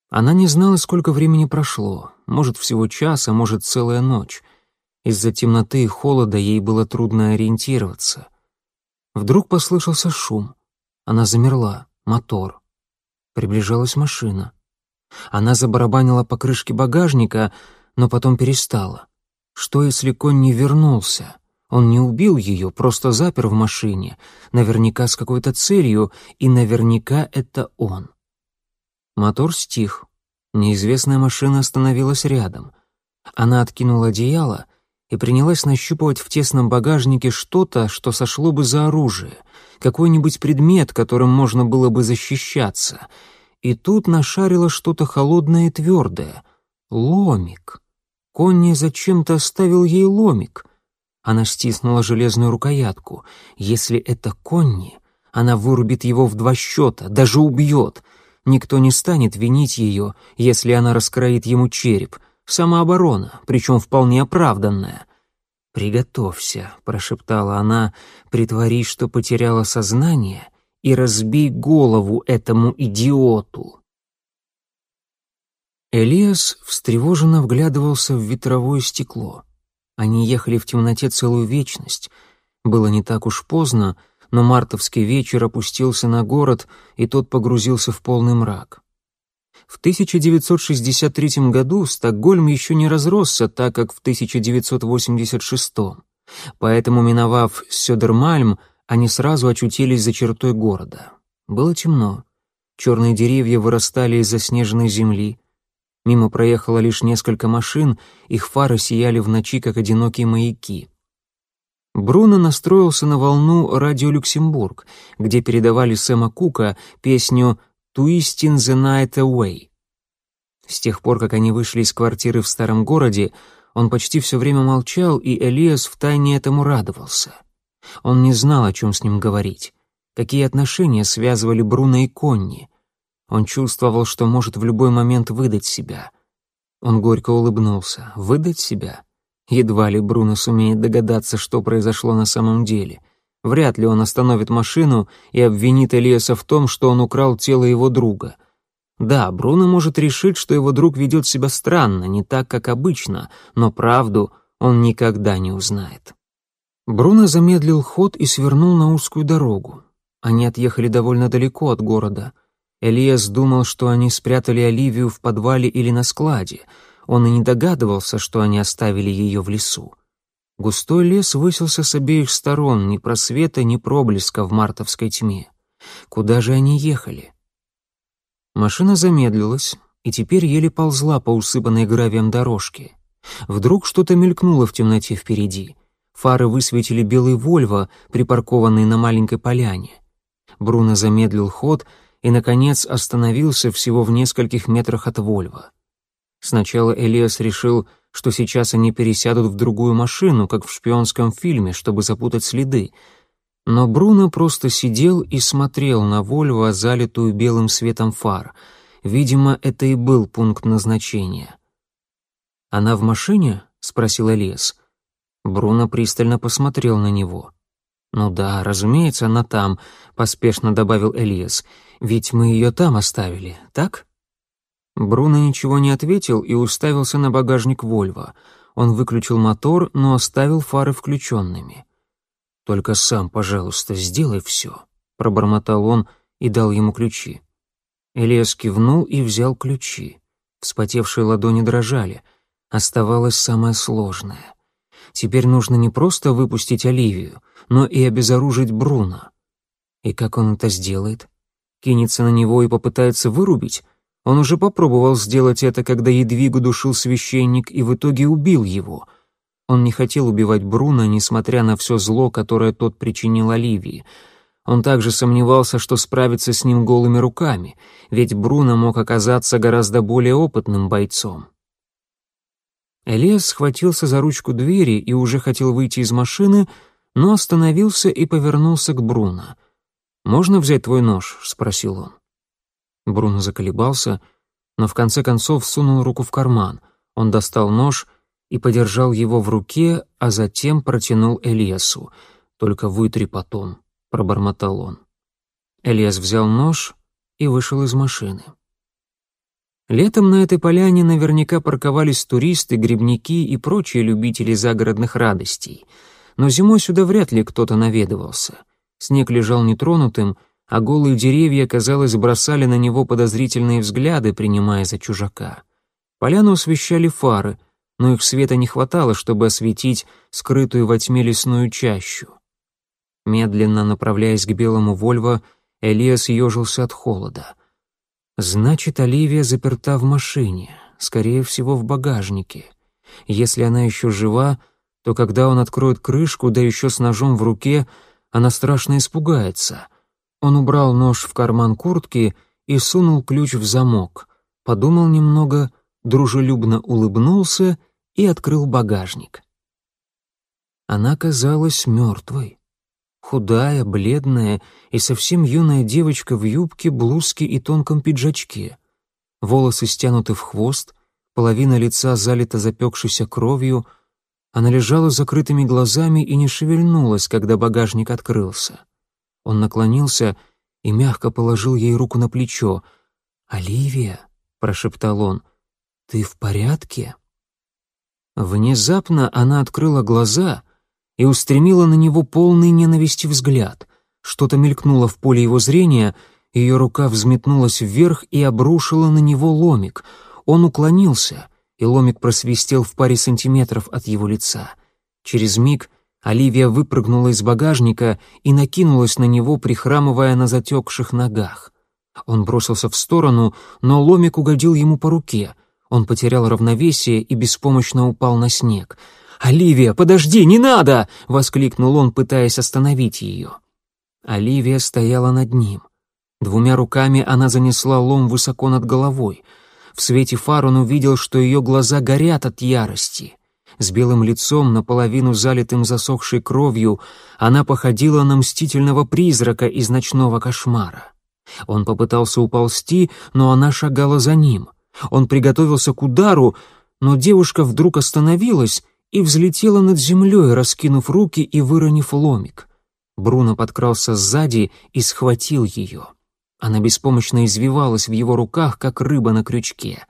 Она не знала, сколько времени прошло, может, всего час, а может, целая ночь. Из-за темноты и холода ей было трудно ориентироваться. Вдруг послышался шум. Она замерла. Мотор. Приближалась машина. Она забарабанила по крышке багажника, но потом перестала. Что, если конь не вернулся? Он не убил ее, просто запер в машине, наверняка с какой-то целью, и наверняка это он. Мотор стих. Неизвестная машина остановилась рядом. Она откинула одеяло и принялась нащупывать в тесном багажнике что-то, что сошло бы за оружие, какой-нибудь предмет, которым можно было бы защищаться. И тут нашарила что-то холодное и твердое. Ломик. Конни зачем-то оставил ей ломик. Она стиснула железную рукоятку. Если это Конни, она вырубит его в два счета, даже убьет — Никто не станет винить ее, если она раскроит ему череп. Самооборона, причем вполне оправданная. «Приготовься», — прошептала она, — «притворись, что потеряла сознание, и разбей голову этому идиоту». Элиас встревоженно вглядывался в ветровое стекло. Они ехали в темноте целую вечность. Было не так уж поздно, но мартовский вечер опустился на город, и тот погрузился в полный мрак. В 1963 году Стокгольм еще не разросся так, как в 1986. Поэтому, миновав Сёдермальм, они сразу очутились за чертой города. Было темно. Черные деревья вырастали из заснеженной земли. Мимо проехало лишь несколько машин, их фары сияли в ночи, как одинокие маяки. Бруно настроился на волну радио Люксембург, где передавали Сэма Кука песню «Twisting the Night Away». С тех пор, как они вышли из квартиры в старом городе, он почти все время молчал, и Элиас втайне этому радовался. Он не знал, о чем с ним говорить, какие отношения связывали Бруно и Конни. Он чувствовал, что может в любой момент выдать себя. Он горько улыбнулся. «Выдать себя?» Едва ли Бруно сумеет догадаться, что произошло на самом деле. Вряд ли он остановит машину и обвинит Элиаса в том, что он украл тело его друга. Да, Бруно может решить, что его друг ведет себя странно, не так, как обычно, но правду он никогда не узнает. Бруно замедлил ход и свернул на узкую дорогу. Они отъехали довольно далеко от города. Элиас думал, что они спрятали Оливию в подвале или на складе — он и не догадывался, что они оставили ее в лесу. Густой лес высился с обеих сторон, ни просвета, ни проблеска в мартовской тьме. Куда же они ехали? Машина замедлилась и теперь еле ползла по усыпанной гравием дорожке. Вдруг что-то мелькнуло в темноте впереди. Фары высветили белый Вольво, припаркованный на маленькой поляне. Бруно замедлил ход и, наконец, остановился всего в нескольких метрах от Вольво. Сначала Элиас решил, что сейчас они пересядут в другую машину, как в шпионском фильме, чтобы запутать следы. Но Бруно просто сидел и смотрел на Вольво, залитую белым светом фар. Видимо, это и был пункт назначения. «Она в машине?» — спросил Элиас. Бруно пристально посмотрел на него. «Ну да, разумеется, она там», — поспешно добавил Элиас. «Ведь мы ее там оставили, так?» Бруно ничего не ответил и уставился на багажник Вольво. Он выключил мотор, но оставил фары включенными. «Только сам, пожалуйста, сделай все», — пробормотал он и дал ему ключи. Элиас кивнул и взял ключи. Вспотевшие ладони дрожали. Оставалось самое сложное. Теперь нужно не просто выпустить Оливию, но и обезоружить Бруно. И как он это сделает? Кинется на него и попытается вырубить? Он уже попробовал сделать это, когда Едвигу душил священник и в итоге убил его. Он не хотел убивать Бруно, несмотря на все зло, которое тот причинил Оливии. Он также сомневался, что справится с ним голыми руками, ведь Бруно мог оказаться гораздо более опытным бойцом. Элиас схватился за ручку двери и уже хотел выйти из машины, но остановился и повернулся к Бруно. «Можно взять твой нож?» — спросил он. Бруно заколебался, но в конце концов сунул руку в карман. Он достал нож и подержал его в руке, а затем протянул Элиасу. «Только вытри потом», — пробормотал он. Элиас взял нож и вышел из машины. Летом на этой поляне наверняка парковались туристы, грибники и прочие любители загородных радостей. Но зимой сюда вряд ли кто-то наведывался. Снег лежал нетронутым, а голые деревья, казалось, бросали на него подозрительные взгляды, принимая за чужака. Поляну освещали фары, но их света не хватало, чтобы осветить скрытую во тьме лесную чащу. Медленно направляясь к белому Вольво, Элиас ежился от холода — Значит, Оливия заперта в машине, скорее всего, в багажнике. Если она еще жива, то когда он откроет крышку, да еще с ножом в руке, она страшно испугается. Он убрал нож в карман куртки и сунул ключ в замок, подумал немного, дружелюбно улыбнулся и открыл багажник. Она казалась мертвой. Худая, бледная и совсем юная девочка в юбке, блузке и тонком пиджачке. Волосы стянуты в хвост, половина лица залита запекшейся кровью. Она лежала с закрытыми глазами и не шевельнулась, когда багажник открылся. Он наклонился и мягко положил ей руку на плечо. «Оливия», — прошептал он, — «ты в порядке?» Внезапно она открыла глаза и устремила на него полный ненависти взгляд. Что-то мелькнуло в поле его зрения, ее рука взметнулась вверх и обрушила на него ломик. Он уклонился, и ломик просвистел в паре сантиметров от его лица. Через миг Оливия выпрыгнула из багажника и накинулась на него, прихрамывая на затекших ногах. Он бросился в сторону, но ломик угодил ему по руке. Он потерял равновесие и беспомощно упал на снег — «Оливия, подожди, не надо!» — воскликнул он, пытаясь остановить ее. Оливия стояла над ним. Двумя руками она занесла лом высоко над головой. В свете фар он увидел, что ее глаза горят от ярости. С белым лицом, наполовину залитым засохшей кровью, она походила на мстительного призрака из ночного кошмара. Он попытался уползти, но она шагала за ним. Он приготовился к удару, но девушка вдруг остановилась и взлетела над землей, раскинув руки и выронив ломик. Бруно подкрался сзади и схватил ее. Она беспомощно извивалась в его руках, как рыба на крючке.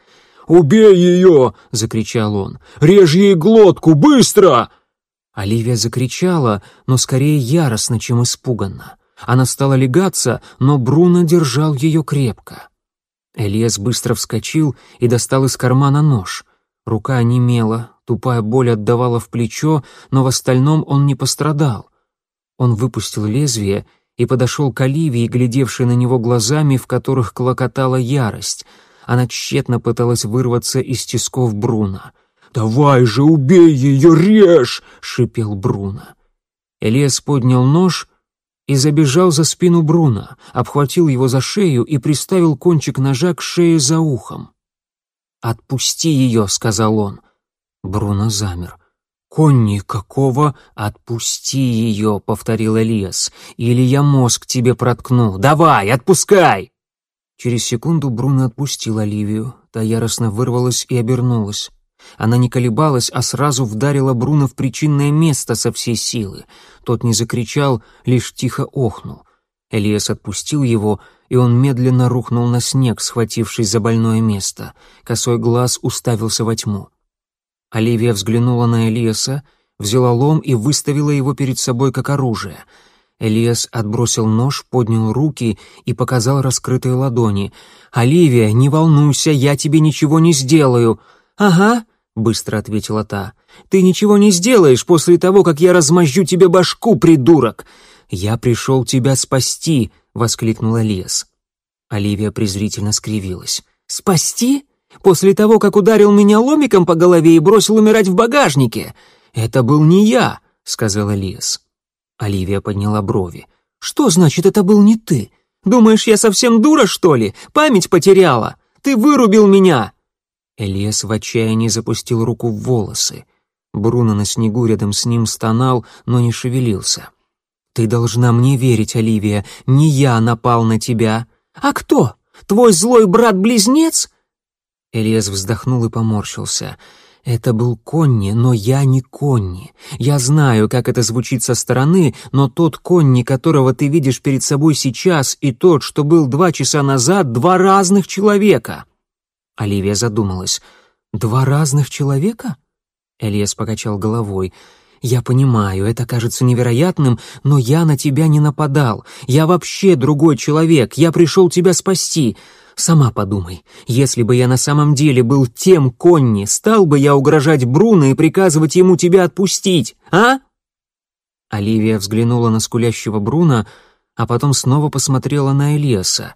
«Убей ее!» — закричал он. «Режь ей глотку! Быстро!» Оливия закричала, но скорее яростно, чем испуганно. Она стала легаться, но Бруно держал ее крепко. Элиас быстро вскочил и достал из кармана нож. Рука онемела, Тупая боль отдавала в плечо, но в остальном он не пострадал. Он выпустил лезвие и подошел к Оливии, глядевшей на него глазами, в которых клокотала ярость. Она тщетно пыталась вырваться из тисков Бруна. «Давай же, убей ее, режь!» — шипел Бруно. Элиас поднял нож и забежал за спину Бруно, обхватил его за шею и приставил кончик ножа к шее за ухом. «Отпусти ее», — сказал он. Бруно замер. «Конни, какого? Отпусти ее», — повторил Элиас. «Или я мозг тебе проткну. Давай, отпускай!» Через секунду Бруно отпустил Оливию. Та яростно вырвалась и обернулась. Она не колебалась, а сразу вдарила Бруно в причинное место со всей силы. Тот не закричал, лишь тихо охнул. Элиас отпустил его, и он медленно рухнул на снег, схватившись за больное место. Косой глаз уставился во тьму. Оливия взглянула на Элиаса, взяла лом и выставила его перед собой как оружие. Элиас отбросил нож, поднял руки и показал раскрытые ладони. «Оливия, не волнуйся, я тебе ничего не сделаю». «Ага», — быстро ответила та. «Ты ничего не сделаешь после того, как я размозжу тебе башку, придурок!» «Я пришел тебя спасти!» — воскликнул Элиас. Оливия презрительно скривилась. «Спасти? После того, как ударил меня ломиком по голове и бросил умирать в багажнике?» «Это был не я», — сказал Элиас. Оливия подняла брови. «Что значит, это был не ты? Думаешь, я совсем дура, что ли? Память потеряла? Ты вырубил меня!» Элиас в отчаянии запустил руку в волосы. Бруно на снегу рядом с ним стонал, но не шевелился. «Ты должна мне верить, Оливия, не я напал на тебя». «А кто? Твой злой брат-близнец?» Элиас вздохнул и поморщился. «Это был Конни, но я не Конни. Я знаю, как это звучит со стороны, но тот Конни, которого ты видишь перед собой сейчас, и тот, что был два часа назад, два разных человека». Оливия задумалась. «Два разных человека?» Элиас покачал головой. «Я понимаю, это кажется невероятным, но я на тебя не нападал. Я вообще другой человек, я пришел тебя спасти. Сама подумай, если бы я на самом деле был тем Конни, стал бы я угрожать Бруно и приказывать ему тебя отпустить, а?» Оливия взглянула на скулящего Бруно, а потом снова посмотрела на Элиаса.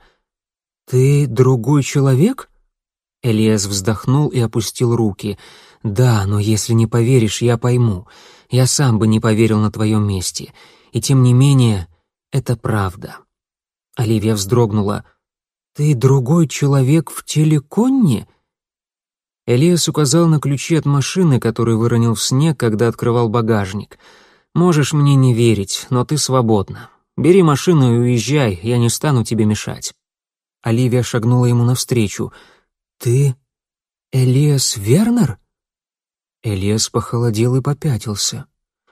«Ты другой человек?» Элиас вздохнул и опустил руки. «Да, но если не поверишь, я пойму. Я сам бы не поверил на твоем месте. И тем не менее, это правда». Оливия вздрогнула. «Ты другой человек в теле Конни?» Элиас указал на ключи от машины, который выронил в снег, когда открывал багажник. «Можешь мне не верить, но ты свободна. Бери машину и уезжай, я не стану тебе мешать». Оливия шагнула ему навстречу — «Ты Элиас Вернер?» Элиас похолодел и попятился.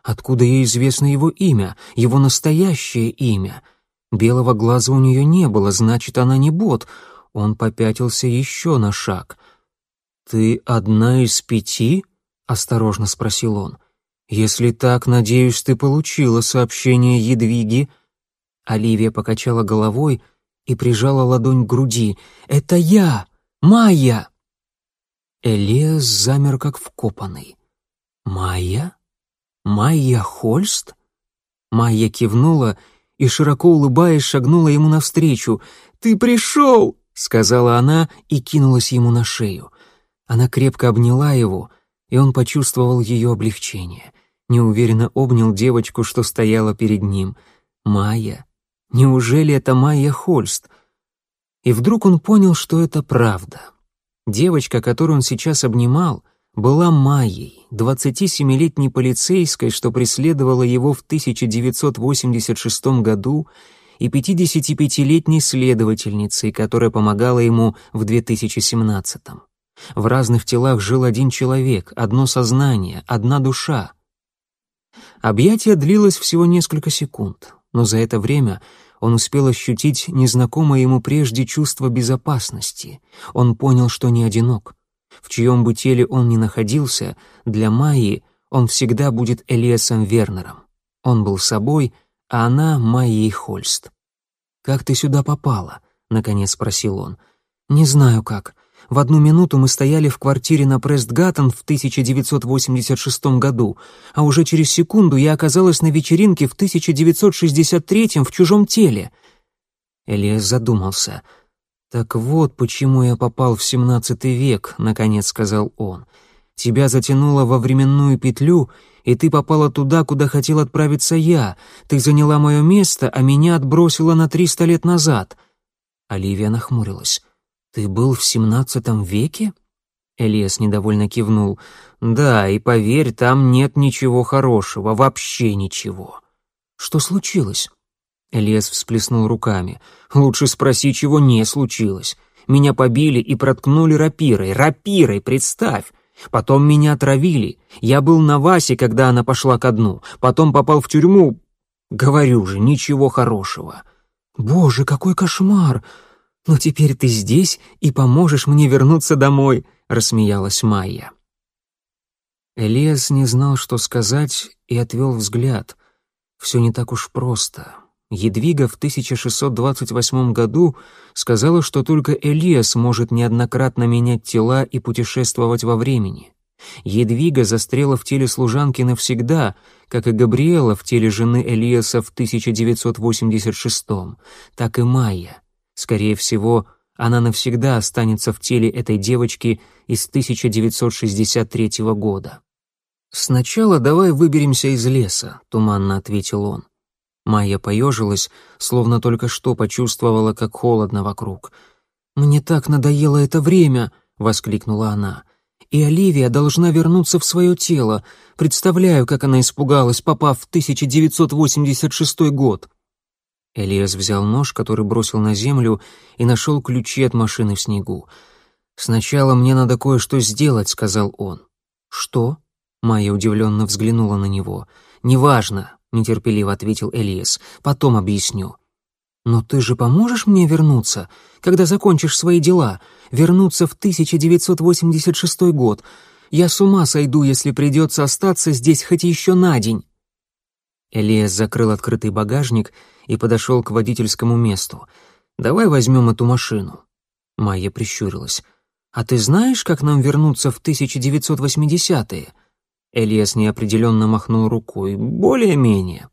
Откуда ей известно его имя, его настоящее имя? Белого глаза у нее не было, значит, она не бот. Он попятился еще на шаг. «Ты одна из пяти?» — осторожно спросил он. «Если так, надеюсь, ты получила сообщение Едвиги?» Оливия покачала головой и прижала ладонь к груди. «Это я!» Майя!» Элиас замер как вкопанный. «Майя? Майя Хольст?» Майя кивнула и, широко улыбаясь, шагнула ему навстречу. «Ты пришел!» — сказала она и кинулась ему на шею. Она крепко обняла его, и он почувствовал ее облегчение. Неуверенно обнял девочку, что стояла перед ним. «Майя? Неужели это Майя Хольст?» И вдруг он понял, что это правда. Девочка, которую он сейчас обнимал, была Майей, 27-летней полицейской, что преследовала его в 1986 году, и 55-летней следовательницей, которая помогала ему в 2017. В разных телах жил один человек, одно сознание, одна душа. Объятие длилось всего несколько секунд, но за это время он успел ощутить незнакомое ему прежде чувство безопасности. Он понял, что не одинок. В чьем бы теле он ни находился, для Майи он всегда будет Элиасом Вернером. Он был собой, а она Майей Хольст. «Как ты сюда попала?» — наконец спросил он. «Не знаю как. В одну минуту мы стояли в квартире на Престгаттен в 1986 году, а уже через секунду я оказалась на вечеринке в 1963 в чужом теле. Элиас задумался. «Так вот, почему я попал в XVII век», — наконец сказал он. Тебя затянуло во временную петлю, и ты попала туда, куда хотел отправиться я. Ты заняла мое место, а меня отбросило на триста лет назад». Оливия нахмурилась. «Ты был в семнадцатом веке?» Элиас недовольно кивнул. «Да, и поверь, там нет ничего хорошего, вообще ничего». «Что случилось?» Элиас всплеснул руками. «Лучше спроси, чего не случилось. Меня побили и проткнули рапирой. Рапирой, представь! Потом меня отравили. Я был на Васе, когда она пошла ко дну. Потом попал в тюрьму. Говорю же, ничего хорошего. Боже, какой кошмар! Но теперь ты здесь и поможешь мне вернуться домой, рассмеялась Майя. Элиас не знал, что сказать, и отвел взгляд. Все не так уж просто. Едвига в 1628 году сказала, что только Элиас может неоднократно менять тела и путешествовать во времени. Едвига застряла в теле служанки навсегда, как и Габриэла в теле жены Элиаса в 1986 так и Майя. Скорее всего, она навсегда останется в теле этой девочки из 1963 года. «Сначала давай выберемся из леса», — туманно ответил он. Майя поежилась, словно только что почувствовала, как холодно вокруг. «Мне так надоело это время!» — воскликнула она. «И Оливия должна вернуться в свое тело. Представляю, как она испугалась, попав в 1986 год». Элиас взял нож, который бросил на землю, и нашел ключи от машины в снегу. «Сначала мне надо кое-что сделать», — сказал он. «Что?» — Майя удивленно взглянула на него. «Неважно. — нетерпеливо ответил Элиас. «Потом объясню». «Но ты же поможешь мне вернуться, когда закончишь свои дела? Вернуться в 1986 год? Я с ума сойду, если придется остаться здесь хоть еще на день». Элиас закрыл открытый багажник и подошел к водительскому месту. «Давай возьмем эту машину». Майя прищурилась. «А ты знаешь, как нам вернуться в 1980-е?» Элиас неопределенно махнул рукой. «Более-менее».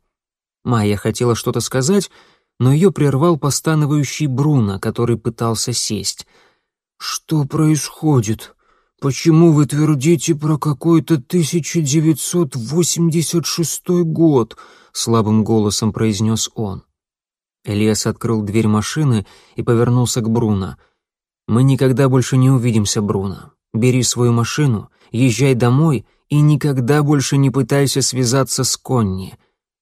Майя хотела что-то сказать, но ее прервал постановающий Бруно, который пытался сесть. «Что происходит? Почему вы твердите про какой-то 1986 год?» — слабым голосом произнес он. Элиас открыл дверь машины и повернулся к Бруно. «Мы никогда больше не увидимся, Бруно. Бери свою машину, езжай домой и никогда больше не пытайся связаться с Конни.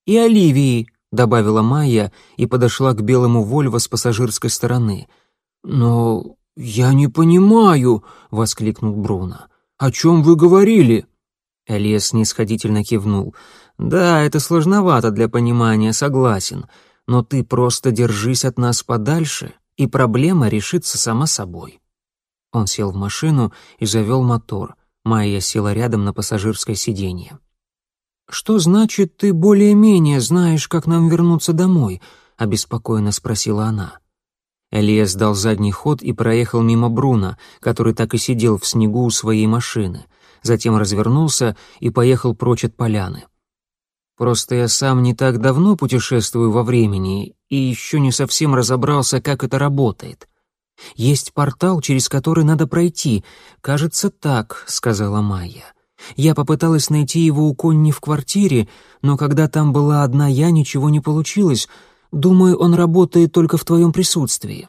И Оливии, добавила Майя и подошла к белому Вольво с пассажирской стороны. Но я не понимаю, воскликнул Бруно. О чем вы говорили? Элиас снисходительно кивнул. Да, это сложновато для понимания, согласен. Но ты просто держись от нас подальше, и проблема решится сама собой. Он сел в машину и завел мотор. Майя села рядом на пассажирское сиденье. «Что значит, ты более-менее знаешь, как нам вернуться домой?» — обеспокоенно спросила она. Элиас дал задний ход и проехал мимо Бруна, который так и сидел в снегу у своей машины. Затем развернулся и поехал прочь от поляны. «Просто я сам не так давно путешествую во времени и еще не совсем разобрался, как это работает. Есть портал, через который надо пройти. Кажется, так, сказала Майя. Я попыталась найти его у Конни в квартире, но когда там была одна я, ничего не получилось. Думаю, он работает только в твоем присутствии.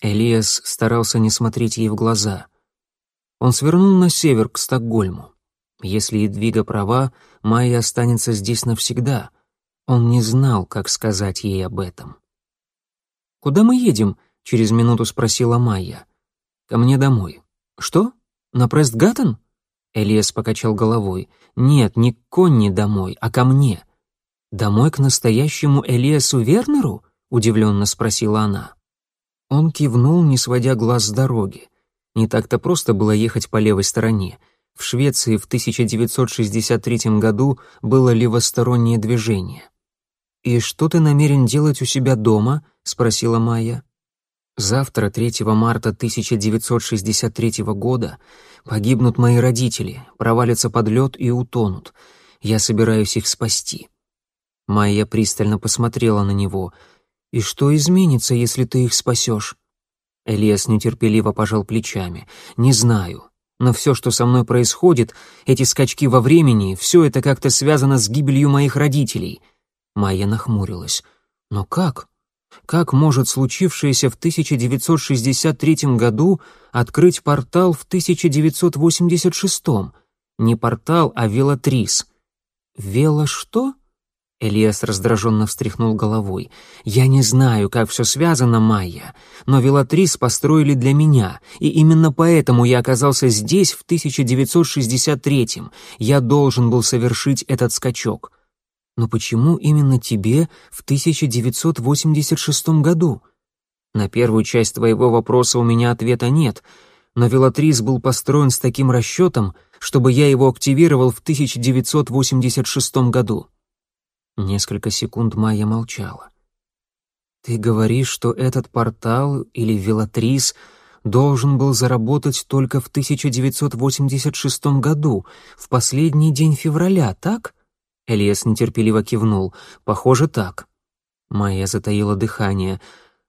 Элиас старался не смотреть ей в глаза. Он свернул на север, к Стокгольму. Если Едвига права, Майя останется здесь навсегда. Он не знал, как сказать ей об этом. «Куда мы едем?» Через минуту спросила Майя. «Ко мне домой». «Что? На Престгаттен?» Элиас покачал головой. «Нет, не к Конни домой, а ко мне». «Домой к настоящему Элиасу Вернеру?» — удивленно спросила она. Он кивнул, не сводя глаз с дороги. Не так-то просто было ехать по левой стороне. В Швеции в 1963 году было левостороннее движение. «И что ты намерен делать у себя дома?» — спросила Майя. Завтра, 3 марта 1963 года, погибнут мои родители, провалятся под лед и утонут. Я собираюсь их спасти. Майя пристально посмотрела на него. «И что изменится, если ты их спасешь?» Элиас нетерпеливо пожал плечами. «Не знаю. Но все, что со мной происходит, эти скачки во времени, все это как-то связано с гибелью моих родителей. Майя нахмурилась. Но как? Как может случившееся в 1963 году открыть портал в 1986? Не портал, а велотрис. Вело что? Элиас раздраженно встряхнул головой. «Я не знаю, как все связано, Майя, но Велатрис построили для меня, и именно поэтому я оказался здесь в 1963-м. Я должен был совершить этот скачок. Но почему именно тебе в 1986 году? На первую часть твоего вопроса у меня ответа нет, но Велатрис был построен с таким расчетом, чтобы я его активировал в 1986 году. Несколько секунд Майя молчала. «Ты говоришь, что этот портал или Велатрис должен был заработать только в 1986 году, в последний день февраля, так?» Элиас нетерпеливо кивнул. «Похоже, так». Майя затаила дыхание.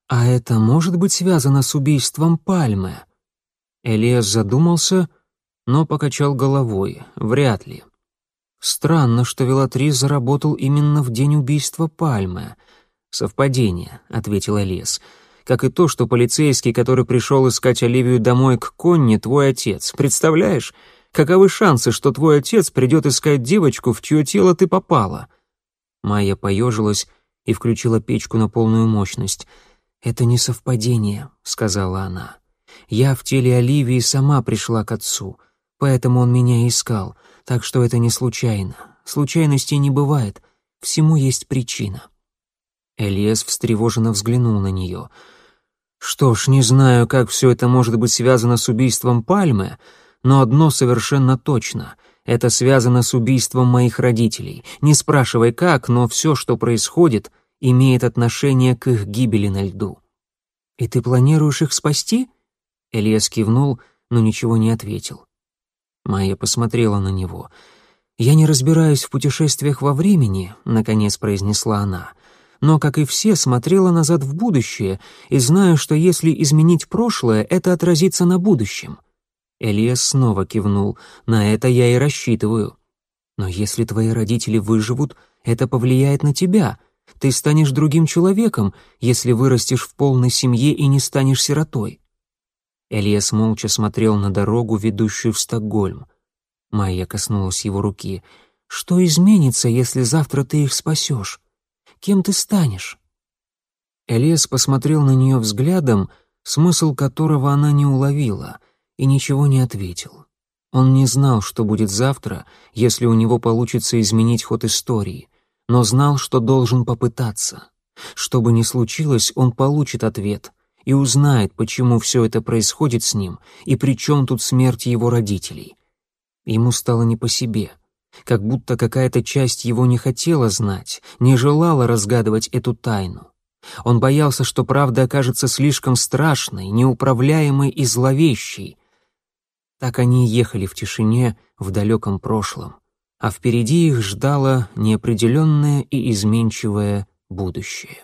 «А это может быть связано с убийством Пальмы?» Элиас задумался, но покачал головой. «Вряд ли». «Странно, что Велатрис заработал именно в день убийства Пальмы». «Совпадение», — ответил Элиас. «Как и то, что полицейский, который пришел искать Оливию домой к Конни, твой отец. Представляешь?» Каковы шансы, что твой отец придет искать девочку, в чье тело ты попала?» Майя поежилась и включила печку на полную мощность. «Это не совпадение», — сказала она. «Я в теле Оливии сама пришла к отцу, поэтому он меня искал, так что это не случайно. Случайностей не бывает, всему есть причина». Элиас встревоженно взглянул на нее. «Что ж, не знаю, как все это может быть связано с убийством Пальмы», но одно совершенно точно — это связано с убийством моих родителей. Не спрашивай как, но все, что происходит, имеет отношение к их гибели на льду. «И ты планируешь их спасти?» Элиас кивнул, но ничего не ответил. Майя посмотрела на него. «Я не разбираюсь в путешествиях во времени», — наконец произнесла она, «но, как и все, смотрела назад в будущее и знаю, что если изменить прошлое, это отразится на будущем. Элиас снова кивнул. «На это я и рассчитываю. Но если твои родители выживут, это повлияет на тебя. Ты станешь другим человеком, если вырастешь в полной семье и не станешь сиротой». Элиас молча смотрел на дорогу, ведущую в Стокгольм. Майя коснулась его руки. «Что изменится, если завтра ты их спасешь? Кем ты станешь?» Элиас посмотрел на нее взглядом, смысл которого она не уловила — и ничего не ответил. Он не знал, что будет завтра, если у него получится изменить ход истории, но знал, что должен попытаться. Что бы ни случилось, он получит ответ и узнает, почему все это происходит с ним и при чем тут смерть его родителей. Ему стало не по себе, как будто какая-то часть его не хотела знать, не желала разгадывать эту тайну. Он боялся, что правда окажется слишком страшной, неуправляемой и зловещей, так они ехали в тишине в далеком прошлом, а впереди их ждало неопределенное и изменчивое будущее.